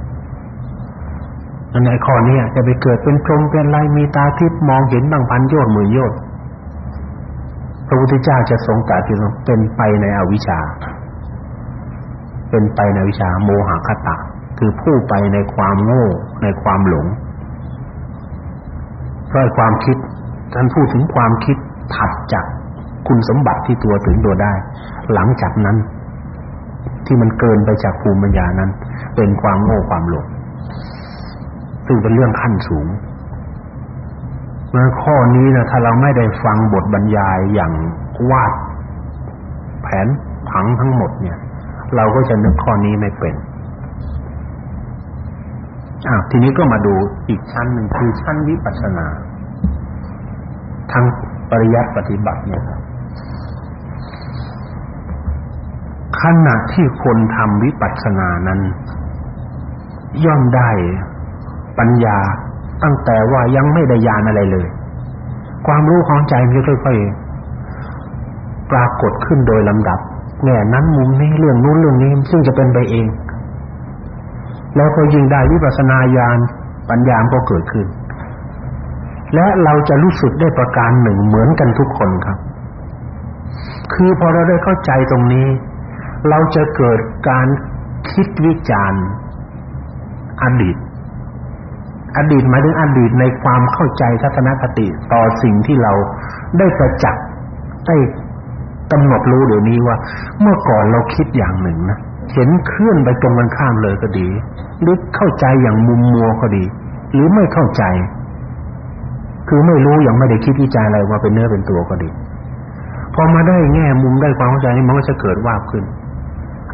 อันในข้อนี้จะไปเกิดเป็นพรหมเป็นไรมีตาทิพย์มองเห็นบางพันโยชน์หมื่นโยชน์พระพุทธเจ้าจะทรงตรัสเป็นไปในอวิชชา เป็นไปในวิชาโมหคตะ คือผู้ไปในความโง่ในความหลงเพราะความคิด ท่านพูดถึงความคิดถัดจากคุณสมบัติที่ตัวถึงตัวได้ หลังจากนั้น ที่มันเกินไปจากภูมิปัญญานั้น เป็นความโง่ความหลงซึ่งเป็นเรื่องขั้นสูงเมื่อข้อนี้นะถ้าเราไม่ได้ฟังบทบรรยายอย่างวาดแผนผังทั้งหมดเนี่ย เราก็จะนึกข้อนี้ไม่เป็นอ้าวทีนี้ก็มาดูอีกชั้นหนึ่งคือชั้นวิปัสสนา ทั้งปริยัติปฏิบัติเนี่ยครับขณะที่คนทำวิปัสสนานั้น ย่อมได้ปัญญาตั้งแต่ว่ายังไม่ได้ญาณอะไรเลย ความรู้ของใจมันค่อยๆปรากฏขึ้นโดยลำดับแง่นั้นมุมนี้เรื่องนู้นเรื่องนี้ซึ่งจะเป็นไปเอง แล้วพอยิ่งได้วิปัสสนาญาณปัญญาก็เกิดขึ้น และเราจะรู้สึกได้ประการหนึ่งเหมือนกันทุกคนครับ คือพอเราได้เข้าใจตรงนี้ เราจะเกิดการคิดวิจารณ์อดีต อดีตหมายถึงอดีตในความเข้าใจทัศนคติต่อสิ่งที่เราได้ประจักษ์ได้กำหนดรู้เดี๋ยวนี้ว่า เมื่อก่อนเราคิดอย่างหนึ่งนะเห็นเคลื่อนไปตรงกันข้ามเลยก็ดี หรือเข้าใจอย่างมุมมัวก็ดี หรือไม่เข้าใจ คือไม่รู้ย่างไม่ได้คิดวิจัยอะไรว่าเป็นเนื้อเป็นตัวก็ดีพอมาได้แง่มุมได้ความเข้าใจนี้มันก็จะเกิดว่าขึ้น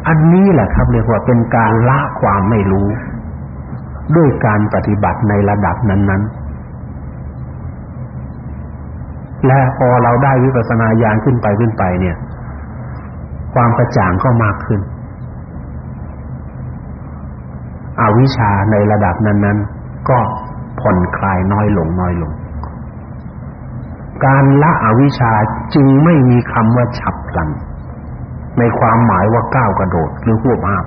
อันนี้แหละครับเรียกว่าเป็นการละความไม่รู้ ด้วยการปฏิบัติในระดับนั้น ๆ และพอเราได้วิปัสสนาญาณขึ้นไปขึ้นไปเนี่ย ความกระจ่างก็มากขึ้น อวิชชาในระดับนั้น ๆ ก็ผ่อนคลายน้อยลงน้อยลง การละอวิชชาจึงไม่มีคำว่าฉับพลัน ในความหมายว่าก้าวกระโดดหรือหัวบอาบ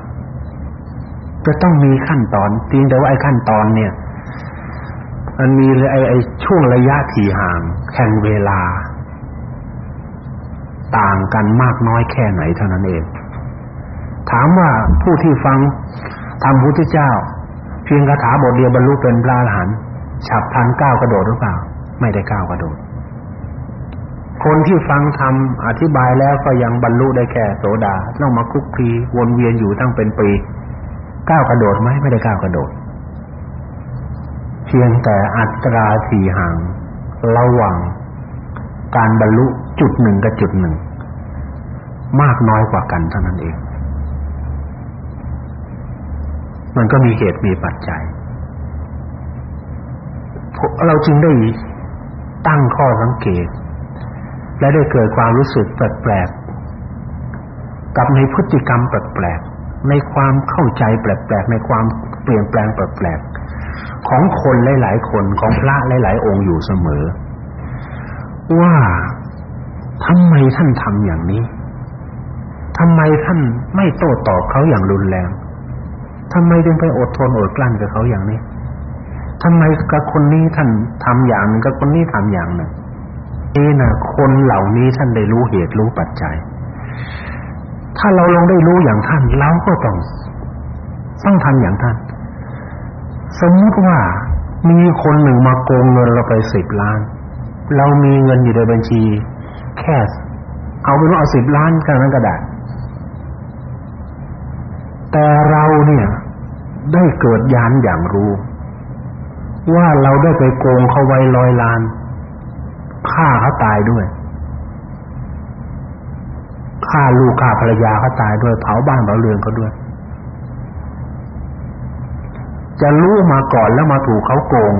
จะต้องมีขั้นตอนจริงแต่ว่าไอ้ขั้นตอนเนี่ย มันมีไอ้ไอ้ช่วงระยะที่ห่างแห่งเวลา ต่างกันมากน้อยแค่ไหนเท่านั้นเอง ถามว่าผู้ที่ฟังธรรมพุทธเจ้า เพียงคาถาบทเดียวบรรลุเป็นพระอรหันต์ฉับพลันก้าวกระโดดหรือเปล่า ไม่ได้ก้าวกระโดด คนที่ฟังธรรมอธิบายแล้วก็ยังบรรลุได้แค่โสดาต้องมาคุกคีวนเวียนอยู่ตั้งเป็นปีก้าวกระโดดไหมไม่ได้ก้าวกระโดด เพียงแต่อัตราที่ห่างระหว่างการบรรลุจุดหนึ่งกับจุดหนึ่งมากน้อยกว่ากันเท่านั้นเอง มันก็มีเหตุมีปัจจัย เราจึงได้ตั้งข้อสังเกต และได้เกิดความรู้สึกแปลกๆกับในพฤติกรรมแปลกๆในความเข้าใจแปลกๆในความเปลี่ยนแปลงแปลกๆของคนหลายๆคนของพระหลายๆองค์อยู่เสมอ ว่าทำไมท่านทำอย่างนี้ทำไมท่านไม่โต้ตอบเขาอย่างรุนแรงทำไมจึงไปอดทนอดกลั้นกับเขาอย่างนี้ทำไมกับคนนี้ท่านทำอย่างนึงกับคนนี้ทำอย่างหนึ่ง เอนะคนเหล่านี้ท่านได้รู้เหตุรู้ปัจจัย ถ้าเราลองได้รู้อย่างท่านเราก็ต้องต้องทำอย่างท่าน สมมติว่ามีคนหนึ่งมาโกงเงินเราไปสิบล้าน เรามีเงินอยู่ในบัญชี แค่เอาเป็นว่าเอาสิบล้านกันนั้นก็ได้แต่เราเนี่ย ได้เกิดยานอย่างรู้ ว่าเราได้ไปโกงเขาไว้ร้อยล้าน ฆ่าเขาตายด้วยฆ่าลูกฆ่าภรรยาเขาตายด้วย เผาบ้านเผาเรือนเขาด้วย จะรู้มาก่อนแล้วมาถูกเขาโกง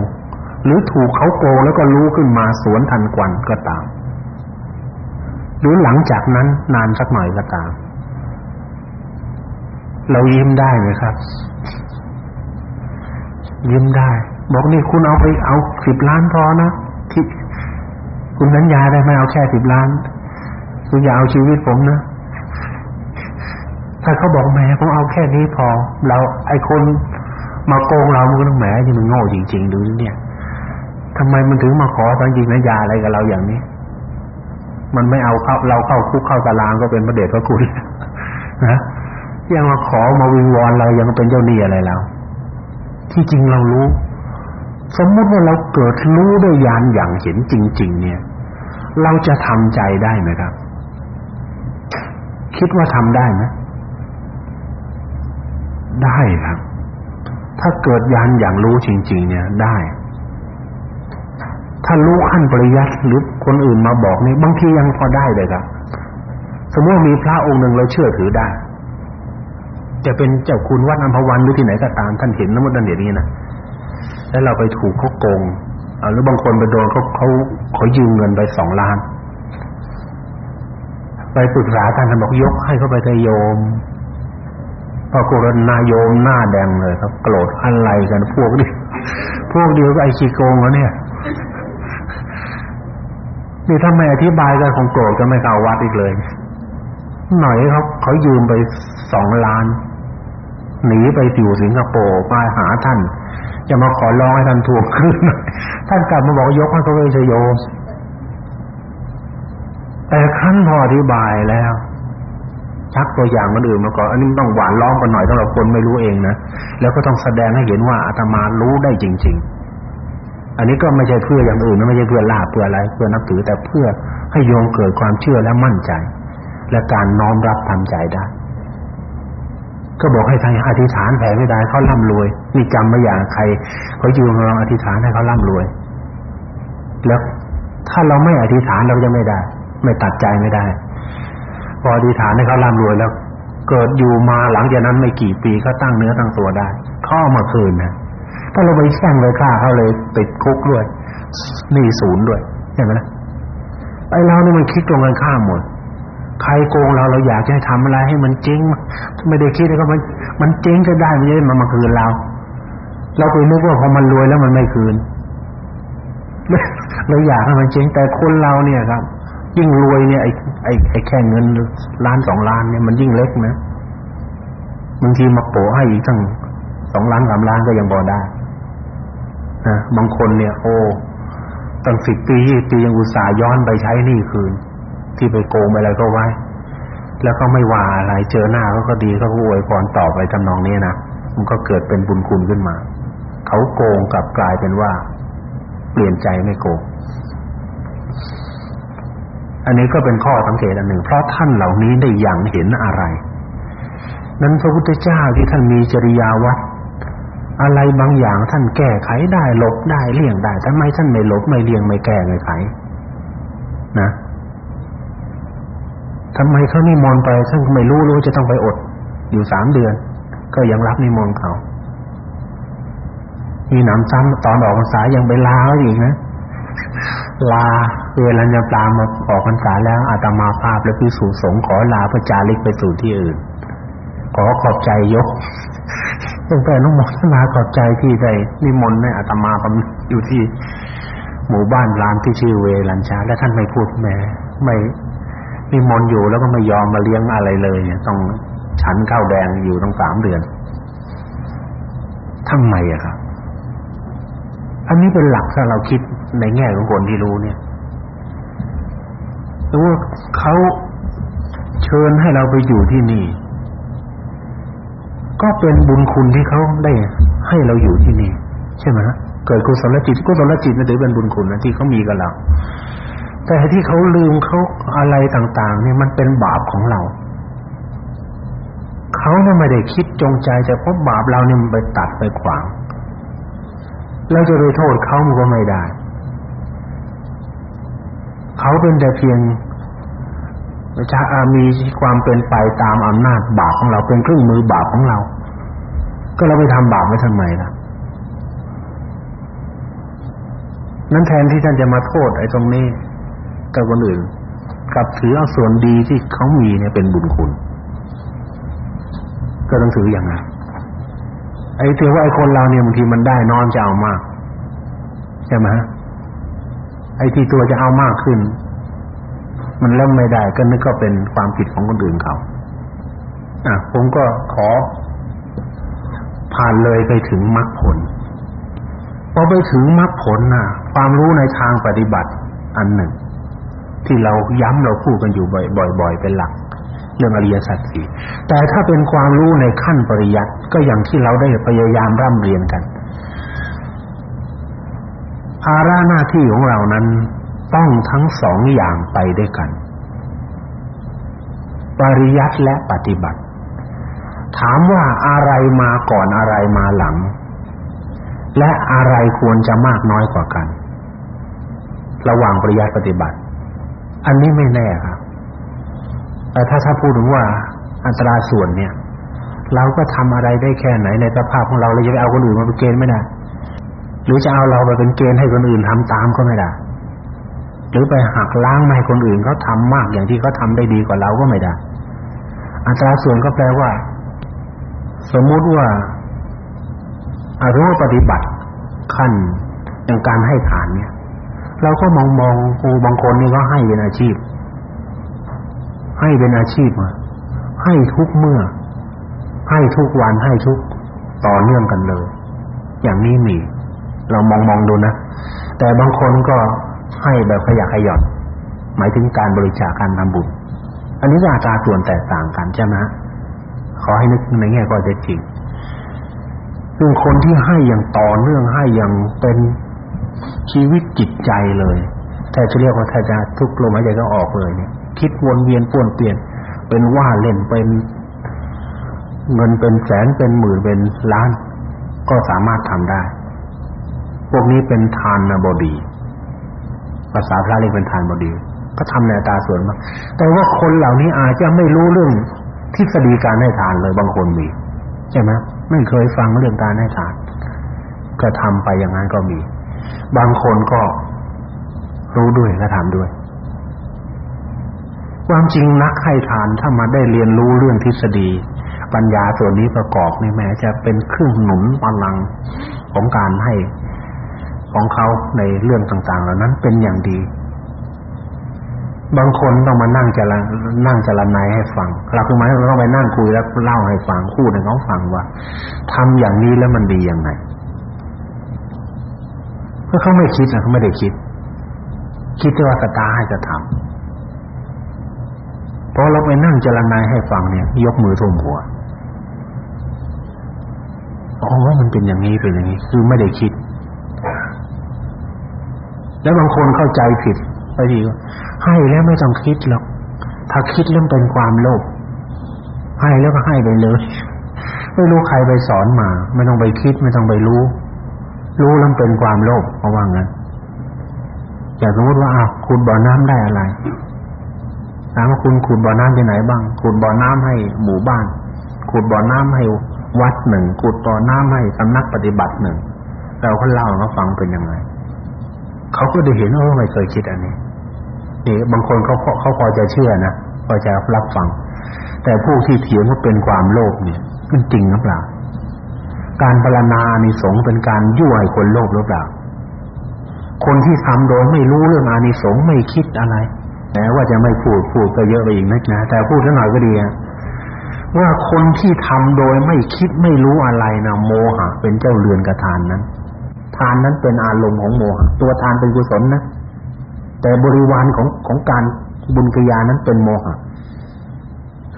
หรือถูกเขาโกงแล้วก็รู้ขึ้นมาสวนทันกวันก็ตาม หรือหลังจากนั้นนานสักหน่อยก็ตาม เรายิ้มได้ไหมครับ ยิ้มได้ บอกนี่คุณเอาไปเอาสิบล้านพอนะที่ คุณสัญญาได้ไหมเอาแค่สิบล้านคุณอย่าเอาชีวิตผมนะถ้าเขาบอกแหมผมเอาแค่นี้พอ เราไอ้คนมาโกงเรามันก็ต้องแหมนี่มันโง่จริงๆดูเนี่ยทำไมมันถึงมาขอสัญญิงสัญญาอะไรกับเราอย่างนี้ มันไม่เอาเข้าเราเข้าคุกเข้าตารางก็เป็นประเดชพระคุณนะยังมาขอมาวิงวอนเรายังเป็นเจ้าหนี้อะไรเราที่จริงเรารู้ สมมติว่าเราเกิดรู้ด้วยญาณอย่างเห็นจริง ๆ เนี่ย เราจะทำใจได้ไหมครับ คิดว่าทำได้ไหมได้ครับ ถ้าเกิดญาณอย่างรู้จริง ๆ เนี่ยได้ ถ้ารู้ขั้นปริยัติหรือคนอื่นมาบอกนี่บางทียังพอได้เลยครับ สมมติมีพระองค์หนึ่งเราเชื่อถือได้ จะเป็นเจ้าคุณวัดอัมพวันหรือที่ไหนก็ตามท่านเห็นน้ำมันเดี๋ยวนี้นะแล้วเราไปถูกเขาโกง หรือบางคนไปโดนเขาเขาเขายืมเงินไปสองล้าน ไปปรึกษาท่านท่านบอกยกให้เขาไปเถโยมพอกรณาโยมหน้าแดงเลยครับโกรธอะไรกันพวกนี้พวกเดียวกับไอ้ขี้โกงแล้วเนี่ยนี่ถ้าไม่อธิบายกันคงโกรธก็ไม่เข้าวัดอีกเลย หน่อยเขาเขายืมไปสองล้าน หนีไปอยู่สิงคโปร์มาหาท่าน จะมาขอร้องให้ท่านทวงคืนท่านกลับมาบอกยกให้เขาไปชโยแต่ขั้นพออธิบายแล้วชักตัวอย่างคนอื่นมาก่อนอันนี้ต้องหวานล้อมกันหน่อยสำหรับคนไม่รู้เองนะแล้วก็ต้องแสดงให้เห็นว่าอาตมารู้ได้จริง ๆ อันนี้ก็ไม่ใช่เพื่ออย่างอื่นไม่ใช่เพื่อลาบเพื่ออะไร เพื่อนับถือแต่เพื่อให้โยมเกิดความเชื่อและมั่นใจ และการน้อมรับทำใจได้ ก็บอกให้ทางอธิษฐานแผ่ไม่ได้เขาร่ำรวยนี่จำไม่อย่างใครเขายืมเราอธิษฐานให้เขาร่ำรวย แล้วถ้าเราไม่อธิษฐานเราจะไม่ได้ ไม่ตัดใจไม่ได้ พออธิษฐานให้เขาร่ำรวยแล้ว เกิดอยู่มาหลังจากนั้นไม่กี่ปีก็ตั้งเนื้อตั้งตัวได้ข้อมาคืนนะถ้าเราไปแช่งเลยฆ่าเขาเลยติดคุกด้วยหนี่ศูนย์ด้วยใช่ไหมล่ะไอ้เรานี่มันคิดตรงกันข้ามหมด ใครโกงเราเราอยากจะให้ทำอะไรให้มันจริง ไม่ได้คิดก็มันมันจริงก็ได้ไม่ได้มามาคืนเรา เราไปนึกว่าพอมันรวยแล้วมันไม่คืนเราอยากให้มันจริงแต่คนเราเนี่ยครับ ยิ่งรวยเนี่ยไอ้ไอ้ไอ้แค่เงินล้านสองล้านเนี่ยมันยิ่งเล็กนะบางทีมาโปะให้อีกตั้งสองล้านสามล้านก็ยังพอได้นะบางคนเนี่ย โอ้ตั้งสิบปียี่ปียังอุตส่าห์ย้อนไปใช้หนี้คืน ที่ไปโกงอะไรก็ไว้ แล้วก็ไม่ว่าอะไรเจอหน้าเขาก็ดีเขาก็อวยพรต่อไปทำนองนี้นะมันก็เกิดเป็นบุญคุณขึ้นมา เขาโกงกลับกลายเป็นว่า เปลี่ยนใจไม่โกงอันนี้ก็เป็นข้อสังเกตอันหนึ่ง เพราะท่านเหล่านี้ได้อยังเห็นอะไร นั้นพระพุทธเจ้าที่ท่านมีจริยาวัดอะไรบางอย่างท่านแก้ไขได้ลบได้เลี่ยงได้ทำไมท่านไม่ลบไม่เลี่ยงไม่แก้ไม่ไขนะ ทำไมเขานิมนต์ไปซึ่งไม่รู้รู้จะต้องไปอด อยู่สามเดือน ก็ยังรับนิมนต์เขามีหนำซ้ำตอนออกพรรษายังไปลาเขาอีกนะลาเวลาจะปลามาออกพรรษาแล้วอาตมาภาพและพิสูจสงขอลาพระจาริกไปสู่ที่อื่น ขอขอบใจยกตั้งแต่น้องมอนาขอบใจที่ได้นิมนต์ให้อาตมาผมอยู่ที่หมู่บ้านร้านที่ชื่อเวลัญชา และท่านไม่พูดแม่ไม่ นิมนต์อยู่แล้วก็ไม่ยอมมาเลี้ยงอะไรเลยต้องฉันข้าวแดงอยู่ตั้งสามเดือนทำไมอะครับอันนี้เป็นหลักถ้าเราคิดในแง่ของคนที่รู้เนี่ยว่าเขาเชิญให้เราไปอยู่ที่นี่ ก็เป็นบุญคุณที่เขาได้ให้เราอยู่ที่นี่ ใช่ไหมฮะเกิดกุศลจิตกุศลจิตนั่นถือเป็นบุญคุณนะที่เขามีกับเรา แต่ที่เขาลืมเขาอะไรต่างๆ เนี่ยมันเป็นบาปของเราเขาเนี่ยไม่ได้คิดจงใจจะพราะบาปเราเนี่ยมันไปตัดไปขวางเราจะไปโทษเขามันก็ไม่ได้เขาเป็นแต่เพียงจะมีความเป็นไปตามอำนาจบาปของเราเป็นเครื่องมือบาปของเรา ก็เราไปทำบาปไว้ทำไมล่ะนั้นแทนที่ท่านจะมาโทษไอ้ตรงนี้ กับคนอื่นกับถือเอาส่วนดีที่เขามีเนี่ยเป็นบุญคุณ ก็ต้องถืออย่างนั้นไอ้ที่ว่าไอ้คนเราเนี่ยบางทีมันได้นอนจะเอามากใช่ไหมไอ้ที่ตัวจะเอามากขึ้น มันเริ่มไม่ได้ ก็นึกก็เป็นความผิดของคนอื่นเขาอะผมก็ขอ ผ่านเลยไปถึงมรรคผลพอไปถึงมรรคผลน่ะ ความรู้ในทางปฏิบัติอันหนึ่ง ที่เราย้ำเราพูดกันอยู่บ่อยๆเป็นหลักเรื่องอริยสัจสี่แต่ถ้าเป็นความรู้ในขั้นปริยัติก็อย่างที่เราได้พยายามร่ำเรียนกัน ภาระหน้าที่ของเรานั้นต้องทั้งสองอย่างไปด้วยกัน ปริยัติและปฏิบัติ ถามว่าอะไรมาก่อนอะไรมาหลัง และอะไรควรจะมากน้อยกว่ากัน ระหว่างปริยัติปฏิบัติ อันนี้ไม่แน่ครับแต่ถ้าถ้าพูดถึงว่าอัตราส่วนเนี่ย เราก็ทำอะไรได้แค่ไหนในสภาพของเราเราจะไปเอาคนอื่นมาเป็นเกณฑ์ไม่ได้หรือจะเอาเราไปเป็นเกณฑ์ให้คนอื่นทำตามก็ไม่ได้หรือไปหักล้างไม่คนอื่นเขาทามากอย่างที่เขาทาได้ดีกว่าเราก็ไม่ได้ อัตราส่วนก็แปลว่า สมมุติว่าอารู้ปฏิบัติขั้นอย่างการให้ทานเนี่ย เราก็มองมองครูบางคนนี่ก็ให้เป็นอาชีพ ให้เป็นอาชีพมาให้ทุกเมื่อ ให้ทุกวันให้ทุกต่อเนื่องกันเลย อย่างนี้มี เรามองมองดูนะ แต่บางคนก็ให้แบบขยะขย่อดหมายถึงการบริจาคการทำบุญ อันนี้ก็อัตราส่วนแตกต่างกันใช่ไหมขอให้นึกในแง่ก็จะจริงซึ่งคนที่ให้อย่างต่อเนื่องให้อย่างเป็น ชีวิตจิตใจเลยแต่จะเรียกว่าถ้าจะทุกลมหายใจก็ออกเลยเนี่ยคิดวนเวียนป่วนเปลี่ยน เป็นว่าเล่นเป็น เงินเป็นแสนเป็นหมื่นเป็นล้าน ก็สามารถทำได้ พวกนี้เป็นทานบดี ภาษาพระเรียกเป็นทานบดี ก็ทำในตาส่วนมากแต่ว่าคนเหล่านี้อาจจะไม่รู้เรื่องทฤษฎีการให้ทานเลยบางคนมีใช่ไหมไม่เคยฟังเรื่องการให้ทาน ก็ทำไปอย่างนั้นก็มี บางคนก็รู้ด้วยและทำด้วย ความจริงนักให้ทานถ้ามาได้เรียนรู้เรื่องทฤษฎี ปัญญาส่วนนี้ประกอบนี่แม้จะเป็นเครื่องหนุนพลังของการให้ของเขาในเรื่องต่าง ๆ เหล่านั้นเป็นอย่างดี บางคนต้องมานั่งจะละนั่งจะละนายให้ฟังเราคือหมายเราต้องไปนั่งคุยแล้วเล่าให้ฟังพูดให้เขาฟังว่าทำอย่างนี้แล้วมันดียังไง เพราะเขาไม่คิดนะเขาไม่ได้คิด คิดว่าสตาให้จะทำพอเราไปนั่งจะละนายให้ฟังเนี่ย ยกมือท่วมหัวอ๋อมันเป็นอย่างนี้เป็นอย่างนี้ คือไม่ได้คิด แล้วบางคนเข้าใจผิดไปดีให้แล้วไม่ต้องคิดหรอกถ้าคิดเรื่องเป็นความโลภให้แล้วก็ให้ไปเลย ไม่รู้ใครไปสอนมา ไม่ต้องไปคิด ไม่ต้องไปรู้ รู้แล้วเป็นความโลภเพราะว่างั้นอย่างสมมติว่าอ้าวขุดบ่อน้ำได้อะไรถามว่าคุณขุดบ่อน้ำที่ไหนบ้างขุดบ่อน้ำให้หมู่บ้านขุดบ่อน้ำให้วัดหนึ่งขุดบ่อน้ำให้สำนักปฏิบัติหนึ่งเราก็เล่ามาฟังเป็นยังไงเขาก็ได้เห็นว่าไม่เคยคิดอันนี้นี่บางคนเขาเขาพอจะเชื่อนะพอจะรับฟัง แต่ผู้ที่เถียงว่าเป็นความโลภเนี่ยมันจริงหรือเปล่า การพรรณนานิสงส์เป็นการยั่วให้คนโลภหรือเปล่าคนที่ทำโดยไม่รู้เรื่องอานิสงส์ไม่คิดอะไรแต่ว่าจะไม่พูดพูดก็เยอะไปอีกนะนะแต่พูดสักหน่อยก็ดีว่าคนที่ทำโดยไม่คิดไม่รู้อะไรนะโมหะเป็นเจ้าเรือนกระทานนั้น ทานนั้นเป็นอารมณ์ของโมหะตัวทานเป็นกุศลนะแต่บริวารของของการบุญกิยานั้นเป็นโมหะ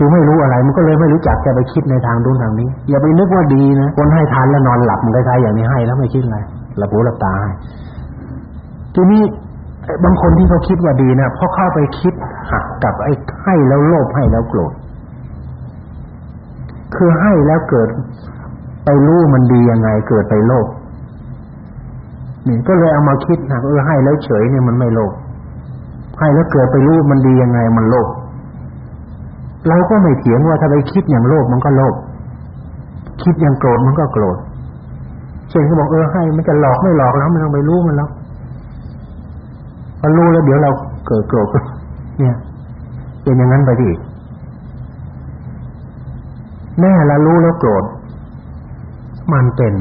คือไม่รู้อะไรมันก็เลยไม่รู้จักจะไปคิดในทางดูนทางนี้ อย่าไปนึกว่าดีนะคนให้ทานแล้วนอนหลับมันคล้ายๆอย่างนี้ให้แล้วไม่คิดอะไรหลับหูหลับตาทีนี้บางคนที่เขาคิดว่าดีนะพอเข้าไปคิดหักกับไอ้ให้แล้วโลภให้แล้วโกรธคือให้แล้วเกิด ไปรู้มันดียังไง เกิดไปโลภนี่ก็เลยเอามาคิดนะเออให้แล้วเฉยเนี่ยมันไม่โลภให้แล้วเกิดไปรู้มันดียังไงมันโลภ เราก็ไม่เถียงว่าถ้าไปคิดอย่างโลภมันก็โลภคิดอย่างโกรธมันก็โกรธเช่นเขาบอกเออให้มันจะหลอกไม่หลอกแล้วมันต้องไปรู้มันแล้วพอรู้แล้วเดี๋ยวเราเกิดโกรธเนี่ย เป็นอย่างนั้นไปดิแน่ละรู้แล้วโกรธมันเป็น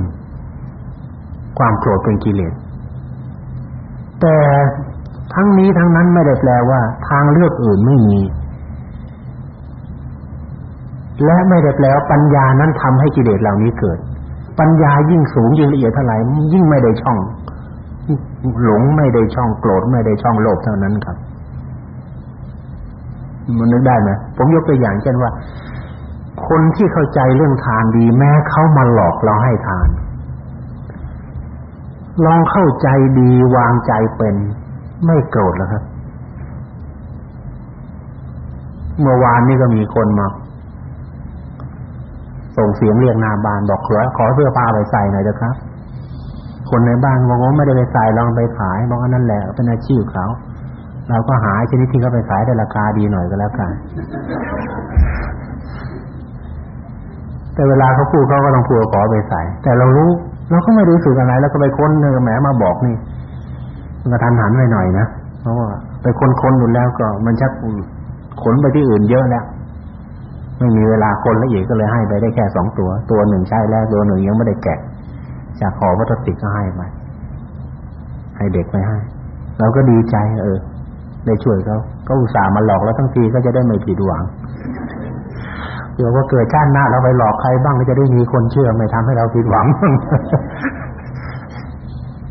ความโกรธเป็นกิเลสแต่ทั้งนี้ทั้งนั้นไม่ได้แปลว่า ทางเลือกอื่นไม่มี และไม่ได้แปลว่าปัญญานั้นทำให้กิเลสเหล่านี้เกิด ปัญญายิ่งสูงยิ่งละเอียดเท่าไหร่ยิ่งไม่ได้ช่อง หลงไม่ได้ช่องโกรธไม่ได้ช่องโลภเท่านั้นครับ มันนึกได้ไหมผมยกตัวอย่างเช่นว่า คนที่เข้าใจเรื่องทานดี แม้เขามาหลอกเราให้ทาน ลองเข้าใจดีวางใจเป็น ไม่โกรธแล้วครับ เมื่อวานนี้ก็มีคนมา ส่งเสียงเรียกนาบานบอกขอขอเสื้อผ้าไปใส่หน่อยเถอะครับ คนในบ้านบอกว่าไม่ได้ไปใส่ลองไปขายบอกว่านั่นแหละเป็นอาชีพเขาเราก็หาชนิดที่เขาไปขายได้ราคาดีหน่อยก็แล้วกันแต่เวลาเขาพูดเขาก็ต้องพูดขอไปใส่ แต่เรารู้เราก็ไม่รู้สึกอะไรแล้วก็ไปค้นเนื้อแหมมาบอกนี่มันก็ทันหันไปหน่อยนะเพราะว่าไปค้นๆดูแล้วก็มันชักขนไปที่อื่นเยอะแล้ว ไม่มีเวลาคนละเอียดก็เลยให้ไปได้แค่สองตัว ตัวหนึ่งใช้แล้วตัวหนึ่งยังไม่ได้แกะจากขอวัตถุติกก็ให้ไปให้เด็กไปให้เราก็ดีใจ เออได้ช่วยเขาก็อุตส่าห์มาหลอกแล้วทั้งทีก็จะได้ไม่ผิดหวังเดี๋ยวว่าเกิดชาติหน้าเราไปหลอกใครบ้างก็จะได้มีคนเชื่อไม่ทำให้เราผิดหวัง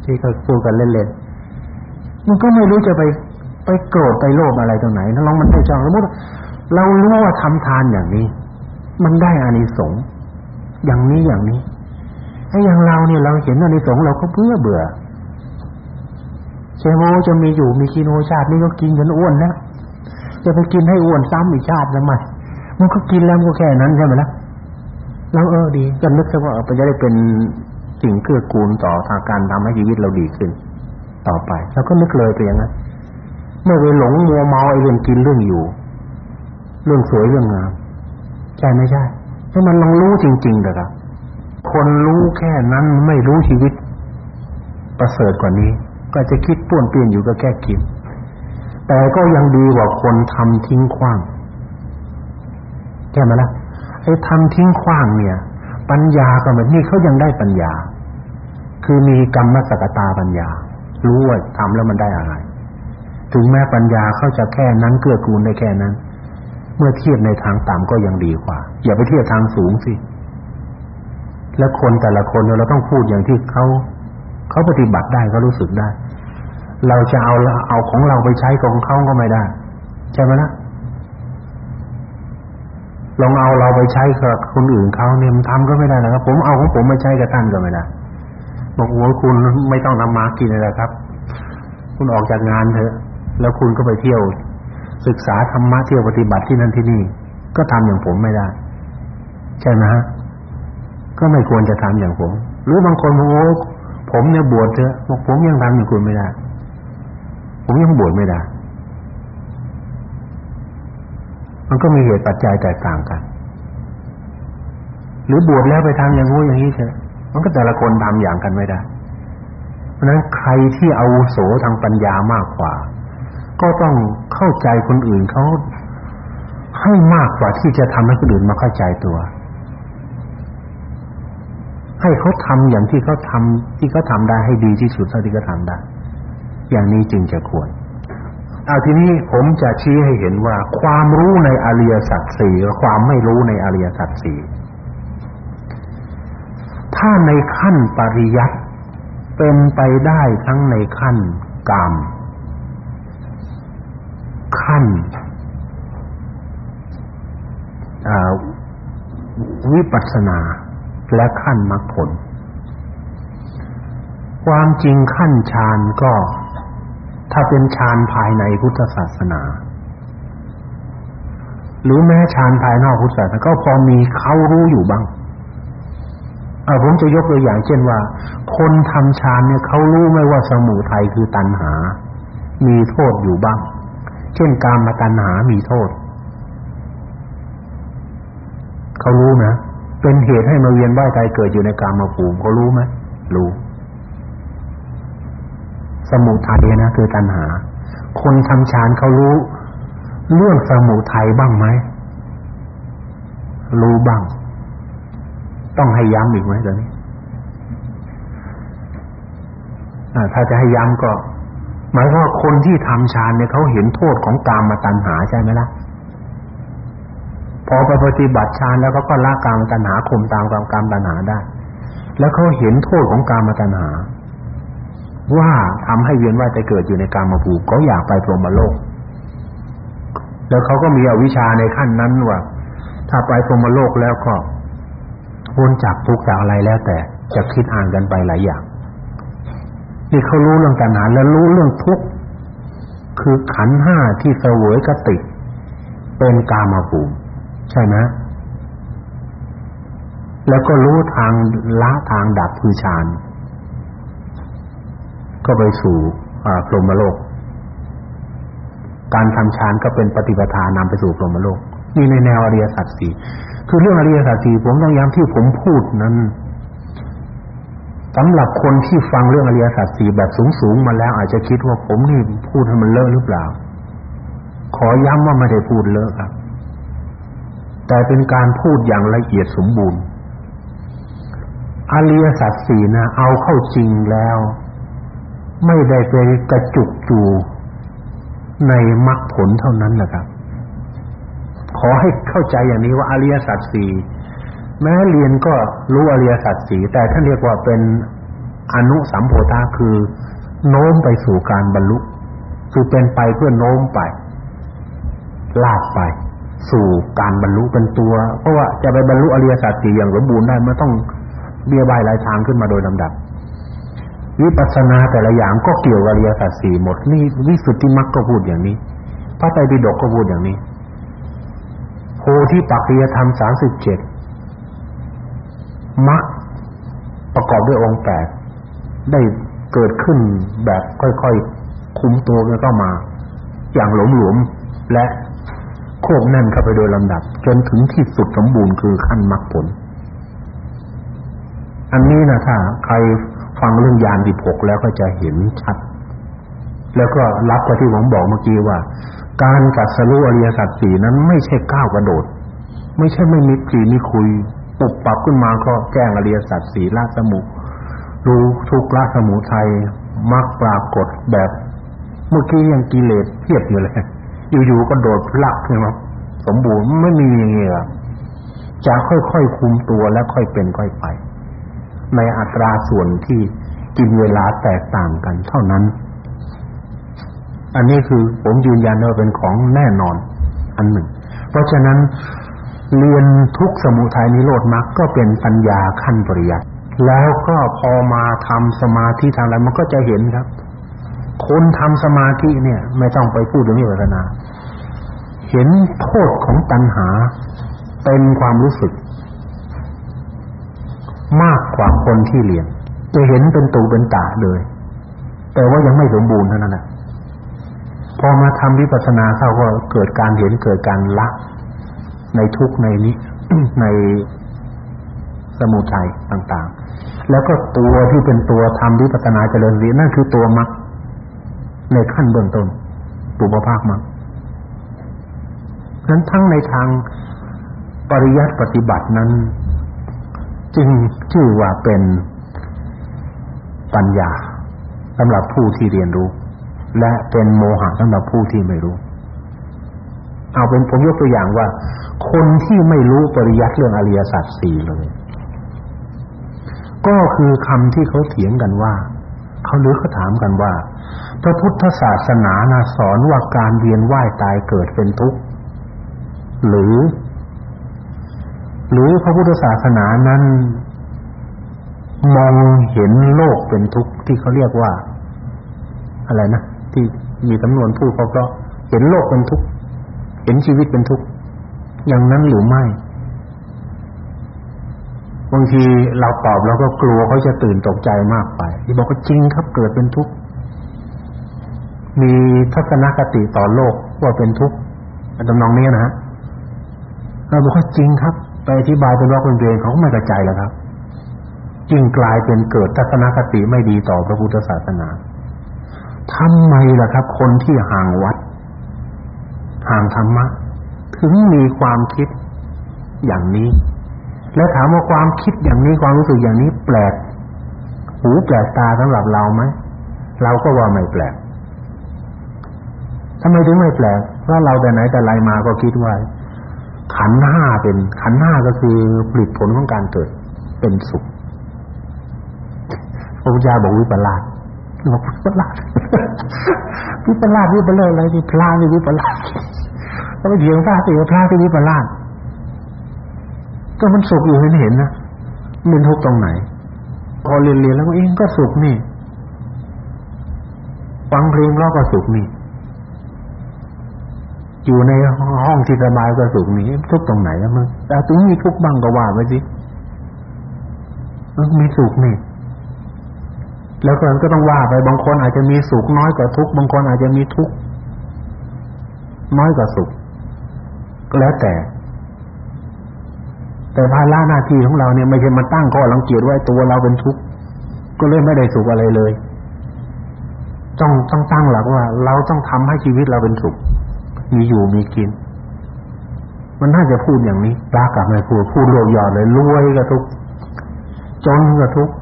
ที่เขาพูดกันเล่นๆมันก็ไม่รู้จะไปไปโกรธไปโลภอะไรตรงไหนถ้าลองมันให้จองสมมติ เรารู้ว่าทำทานอย่างนี้ มันได้อานิสงส์อย่างนี้อย่างนี้ไอ้อย่างเราเนี่ยเราเห็นอานิสงส์เราก็เบื่อเบื่อเชโมจะมีอยู่มีกินโอชาตินี่ก็กินจนอ้วนนะจะไปกินให้อ้วนซ้ำอีกชาติทำไมมันก็กินแล้วก็แค่นั้นใช่ไหมล่ะเราเออดีก็นึกซะว่าเออจะได้เป็นสิ่งเกื้อกูลต่อทางการทำให้ชีวิตเราดีขึ้น ต่อไปแล้วก็นึกเลยไปอย่างนั้นเมื่อไปหลงมัวเมาไอ้เรื่องกินเรื่องอยู่ เรื่องสวยเรื่องงามใช่ไม่ใช่ถ้ามันลองรู้จริงๆเถอะครับคนรู้แค่นั้นไม่รู้ชีวิต ประเสริฐกว่านี้ ก็จะคิดป้วนเปลี่ยนอยู่ก็แค่คิด แต่ก็ยังดีกว่าคนทำทิ้งขว้างใช่ไหมล่ะไอ้ทำทิ้งขว้างเนี่ย ปัญญาก็แบบนี้เขายังได้ปัญญา คือมีกรรมสกตาปัญญา รู้ว่าทำแล้วมันได้อะไร ถึงแม้ปัญญาเขาจะแค่นั้นเกื้อกูลได้แค่นั้น เมื่อเทียบในทางต่ำก็ยังดีกว่า อย่าไปเทียบทางสูงสิ แล้วคนแต่ละคนเราต้องพูดอย่างที่เขาเขาปฏิบัติได้เขารู้สึกได้ เราจะเอาเอาของเราไปใช้ของเขาก็ไม่ได้ ใช่ไหมนะลองเอาเราไปใช้กับคนอื่นเขาเนี่ยมันทำก็ไม่ได้นะครับ ผมเอาของผมมาใช้กับท่านก็ไม่ได้บอกโอ้คุณไม่ต้องทำมากินเลยครับ คุณออกจากงานเถอะ แล้วคุณก็ไปเที่ยว ศึกษาธรรมะเที่ยวปฏิบัติที่นั่นที่นี่ ก็ทำอย่างผมไม่ได้ ใช่ไหมฮะก็ไม่ควรจะทำอย่างผม หรือบางคนโอ้ผมเนี่ยบวชเถอะบอกผมยังทำอย่างคุณไม่ได้ ผมยังบวชไม่ได้ มันก็มีเหตุปัจจัยแตกต่างกัน หรือบวชแล้วไปทำอย่างงู้อย่างนี้เถอะมันก็แต่ละคนทำอย่างกันไม่ได้ เพราะนั้นใครที่เอาโสทางปัญญามากกว่า ก็ต้องเข้าใจคนอื่นเขาให้มากกว่าที่จะทำให้คนอื่นมาเข้าใจตัว ให้เขาทำอย่างที่เขาทำที่เขาทำได้ให้ดีที่สุดเท่าที่เขาทำได้ อย่างนี้จึงจะควรเอาทีนี้ผมจะชี้ให้เห็นว่า ความรู้ในอริยสัจสี่กับความไม่รู้ในอริยสัจสี่ถ้าในขั้นปริยัติเป็นไปได้ทั้งในขั้นกรรม ขั้นวิปัสสนาและขั้นมรรคผล ความจริงขั้นฌานก็ ถ้าเป็นฌานภายในพุทธศาสนา หรือแม้ฌานภายนอกพุทธศาสนาก็พอมีเขารู้อยู่บ้างผมจะยกตัวอย่างเช่นว่า คนทำฌานเนี่ยเขารู้ไหมว่าสมุทัยคือตัณหา มีโทษอยู่บ้าง เช่นการมาตัณหามีโทษ เขารู้นะเป็นเหตุให้มาเวียนว่ายตายเกิดอยู่ในกามภูมิเขารู้ไหมรู้ สมุทัยนะคือตัณหา คนทำฌานเขารู้ เรื่องสมุทัยบ้างไหมรู้บ้าง ต้องให้ย้ำอีกไหมตอนนี้ถ้าจะให้ย้ำก็ หมายว่าคนที่ทำฌานเนี่ยเขาเห็นโทษของกามมาตัณหาใช่ไหมล่ะพอไปปฏิบัติฌานแล้วเขาก็ละกามตัณหาคุมตามกามกามตัณหาได้ แล้วเขาเห็นโทษของกามตัณหา ว่าทำให้เวียนว่ายใจเกิดอยู่ในกามภูมิเขาอยากไปพรหมโลก แล้วเขาก็มีอวิชชาในขั้นนั้นว่าถ้าไปพรหมโลกแล้วก็พ้นจากทุกข์จากอะไรแล้วแต่จะคิดอ่านกันไปหลายอย่าง นี่เขารู้เรื่องตัณหาและรู้เรื่องทุกข์คือขันห้าที่เสวยกติเป็นกามภูมิใช่ไหมแล้วก็รู้ทางละทางดับคือฌานก็ไปสู่พรหมโลก การทำฌานก็เป็นปฏิปทานำไปสู่พรหมโลกนี่ในแนวอริยสัจสี่คือเรื่องอริยสัจสี่ผมต้องย้ำที่ผมพูดนั้น สำหรับคนที่ฟังเรื่องอริยสัจสี่แบบสูงๆมาแล้วอาจจะคิดว่าผมนี่พูดให้มันเลอะหรือเปล่า ขอย้ำว่าไม่ได้พูดเลอะครับ แต่เป็นการพูดอย่างละเอียดสมบูรณ์อริยสัจสี่นะเอาเข้าจริงแล้ว ไม่ได้ไปกระจุกจูในมรรคผลเท่านั้นแหละครับ ขอให้เข้าใจอย่างนี้ว่าอริยสัจสี่ แม้เรียนก็รู้อริยสัจสี่แต่ท่านเรียกว่าเป็นอนุสัมโพธาคือโน้มไปสู่การบรรลุคือเป็นไปเพื่อโน้มไป ลากไป สู่การบรรลุเป็นตัว เพราะว่าจะไปบรรลุอริยสัจสี่อย่างสมบูรณ์ได้มันต้องเบียบายหลายทางขึ้นมาโดยลำดับวิปัสสนาแต่ละอย่างก็เกี่ยวกับอริยสัจสี่หมดนี่วิสุทธิมรรคก็พูดอย่างนี้พระไตรปิฎกก็พูดอย่างนี้โพธิปักขิยธรรมสามสิบเจ็ด มรรคประกอบด้วยองค์แปดได้เกิดขึ้นแบบค่อยๆ คุ้มตัวกันเข้ามา อย่างหลวมๆ และควบแน่นเข้าไปโดยลำดับ จนถึงที่สุดสมบูรณ์คือขั้นมรรคผล อันนี้นะถ้าใครฟังเรื่องยานดิบหกแล้วก็จะเห็นชัด แล้วก็รับกับที่ผมบอกเมื่อกี้ว่า การกัดสรู้อริยสัจสี่นั้นไม่ใช่ก้าวกระโดด ไม่ใช่ไม่มีจีมีคุย ปุบปับขึ้นมาก็แจ้งอริยสัจสีละสมุรู้ทุกละสมุทัยมักปรากฏแบบ เมื่อกี้ยังกิเลสเพียบอยู่เลยอยู่ๆก็โดดพลักขึ้นมาสมบูรณ์ไม่มีอย่างเงี้ยจะค่อยๆคุมตัวและค่อยเป็นค่อยไป ในอัตราส่วนที่กินเวลาแตกต่างกันเท่านั้น อันนี้คือผมยืนยันว่าเป็นของแน่นอน อันหนึ่ง เพราะฉะนั้น เรียนทุกสมุทัยนิโรธมรรคก็เป็นปัญญาขั้นปริยัติแล้วก็พอมาทำสมาธิทางอะไรมันก็จะเห็นครับ คนทำสมาธิเนี่ย ไม่ต้องไปพูดถึงวิปัสสนา เห็นโทษของตัณหาเป็นความรู้สึก มากกว่าคนที่เรียนจะเห็นเป็นตูเป็นตาเลย แต่ว่ายังไม่สมบูรณ์เท่านั้นแหละพอมาทำวิปัสสนาเข้าก็เกิดการเห็นเกิดการละ ในทุกในนี้ในสมุทัยต่างๆ แล้วก็ตัวที่เป็นตัวทำวิปัสสนาเจริญสีนั่นคือตัวมรรคในขั้นเบื้องต้นปุพภาคมรรคนั้นทั้งในทางปริยัติปฏิบัตินั้น จึงชื่อว่าเป็นปัญญาสำหรับผู้ที่เรียนรู้ และเป็นโมหะสำหรับผู้ที่ไม่รู้ เอาเป็นผมยกตัวอย่างว่า คนที่ไม่รู้ปริยัติเรื่องอริยสัจสี่เลย ก็คือคำที่เขาเถียงกันว่าเขาหรือเขาถามกันว่า พระพุทธศาสนานะสอนว่าการเวียนว่ายตายเกิดเป็นทุกข์หรือ หรือพระพุทธศาสนานั้น มองเห็นโลกเป็นทุกข์ที่เขาเรียกว่า อะไรนะที่มีจำนวนพูดเพราะเห็นโลกเป็นทุกข์เห็นชีวิตเป็นทุกข์ อย่างนั้นหรือไม่บางทีเราตอบเราก็กลัวเขาจะตื่นตกใจมากไปที่บอกว่าจริงครับเกิดเป็นทุกข์มีทัศนคติต่อโลกว่าเป็นทุกข์จำนองนี้นะฮะเราบอกว่าจริงครับไปอธิบายเป็นว่าเป็นเรงเขาไม่กระจายแล้วครับจึงกลายเป็นเกิดทัศนคติไม่ดีต่อพระพุทธศาสนาทำไมล่ะครับ คนที่ห่างวัดห่างธรรมะ ถึงมีความคิดอย่างนี้ และถามว่าความคิดอย่างนี้ความรู้สึกอย่างนี้แปลก หูแปลกตาสำหรับเราไหมเราก็ว่าไม่แปลกทำไมถึงไม่แปลกเพราะเราแต่ไหนแต่ไรมาก็คิดว่าขันห้าเป็นขันห้าก็คือผลิตผลของการเกิดเป็นสุขพระพุทธเจ้าบอกวิปลาสบอกวิปลาสวิปลาสวิปลาสอะไรที่พระนี่วิปลาส ก็ไปเถียงพระสิว่าพระที่วิปลาสก็มันสุขอยู่เห็นเห็นนะมันทุกข์ตรงไหน พอเรียนเรียนแล้วเองก็สุขนี่ฟังเพลงแล้วก็สุขนี่อยู่ในห้องที่สบายก็สุขนี่ทุกตรงไหนแล้วมึงแต่ถึงมีทุกข์บ้างก็ว่าไปสิมันมีสุขนี่แล้วก็ก็ต้องว่าไปบางคนอาจจะมีสุขน้อยกว่าทุกบางคนอาจจะมีทุกข์น้อยกว่าสุข ก็แล้วแต่ แต่ภาระหน้าที่ของเราเนี่ยไม่ใช่มาตั้งข้อรังเกียจว่าตัวเราเป็นทุกข์ก็เลยไม่ได้สุขอะไรเลยต้องต้องตั้งหลักว่า เราต้องทำให้ชีวิตเราเป็นสุขมีอยู่มีกิน มันน่าจะพูดอย่างนี้รักกับไม่พูดพูดโลกยอดเลยรวยก็ทุกข์จนก็ทุกข์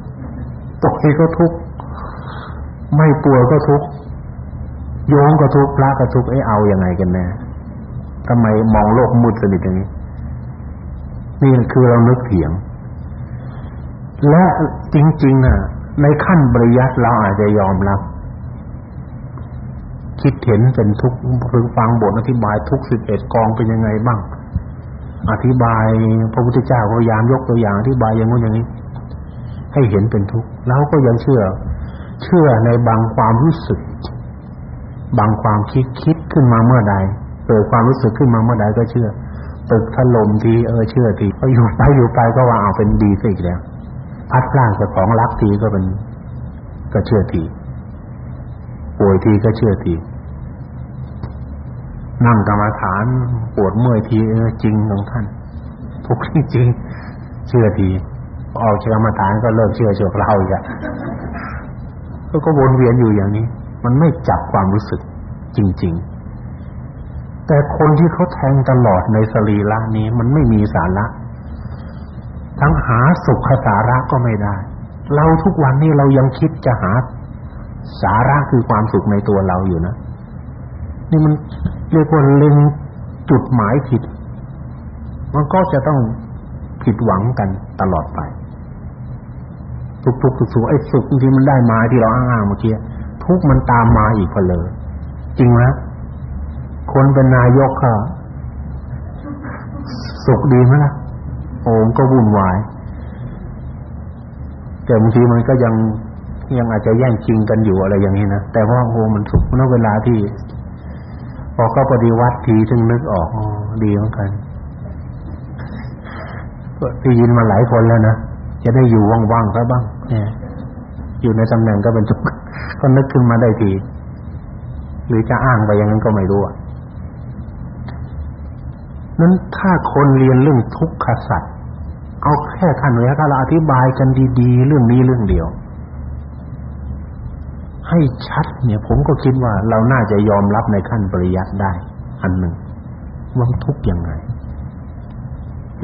ตกก็ทุกข์ไม่ป่วยก็ทุกข์โยงก็ทุกข์พระก็ทุกข์ไอ้เอายังไงกันแน่ ทำไมมองโลกมืดสนิทอย่างนี้ นี่คือเรานึกเถียง และจริงๆน่ะ ในขั้นปริยัติเราอาจจะยอมรับ คิดเห็นเป็นทุกหรือฟังบทอธิบายทุกสิบเอ็ดกองเป็นยังไงบ้าง อธิบายพระพุทธเจ้าพยายามยกตัวอย่างอธิบายอย่างนู้นอย่างนี้ ให้เห็นเป็นทุกข์เราก็ยังเชื่อ เชื่อในบางความรู้สึก บางความคิดคิดขึ้นมาเมื่อใด เกิดความรู้สึกขึ้นมาเมื่อใดก็เชื่อตึกถล่มทีเออเชื่อทีพออยู่ไปอยู่ไปก็ว่าเอาเป็นดีซะอีกแล้วพัดพลาดจากของรักทีก็เป็น ก็เชื่อทีป่วยทีก็เชื่อทีนั่งกรรมฐานปวดเมื่อยทีเออจริงของท่านทุกทีจริง เชื่อทีออกจากกรรมฐานก็เลิกเชื่อชั่วคราวอีกอะก็วนเวียนอยู่อย่างนี้ มันไม่จับความรู้สึกจริง ๆ แต่คนที่เขาแทงตลอดในสรีระนี้มันไม่มีสาระ ทั้งหาสุขสาระก็ไม่ได้ เราทุกวันนี้เรายังคิดจะหาสาระคือความสุขในตัวเราอยู่นะ นี่มันเรียกว่าเล็งจุดหมายผิด มันก็จะต้องผิดหวังกันตลอดไป ทุกๆสุขๆไอ้สุขที่มันได้มาที่เราอ้างๆเมื่อกี้ทุกมันตามมาอีกพอเลยจริงไหม คนเป็นนายกก็สุขดีไหมล่ะโอ้ก็วุ่นวายแต่บางทีมันก็ยังยังอาจจะแย่งชิงกันอยู่อะไรอย่างนี้นะแต่ว่าโอ้มันสุขเมื่อเวลาที่พอก็ปฏิวัติทีถึงนึกออกอดีเหมือนกันก็ได้ยินมาหลายคนแล้วนะจะได้อยู่ว่างๆซะบ้างเนี่ยอยู่ในตำแหน่งก็เป็นจุกก็นึกขึ้นมาได้ทีหรือจะอ้างไปอย่างนั้นก็ไม่รู้ นั้นถ้าคนเรียนเรื่องทุกขสัตว์เอาแค่ขั้นนี้ถ้าเราอธิบายกันดีๆ เรื่องนี้เรื่องเดียว ให้ชัดเนี่ย ผมก็คิดว่าเราน่าจะยอมรับในขั้นปริยัติได้ อันหนึ่งว่าทุกข์ยังไง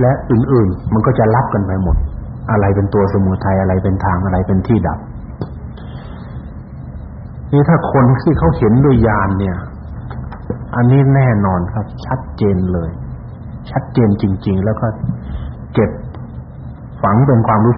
และอื่นๆ มันก็จะรับกันไปหมด อะไรเป็นตัวสมุทัยอะไรเป็นทางอะไรเป็นที่ดับนี่ถ้าคนที่เขาเห็นด้วยญาณเนี่ย อันนี้แน่นอนครับ ชัดเจนเลย ชัดเจนจริง ๆ แล้วก็เก็บฝังเป็นความรู้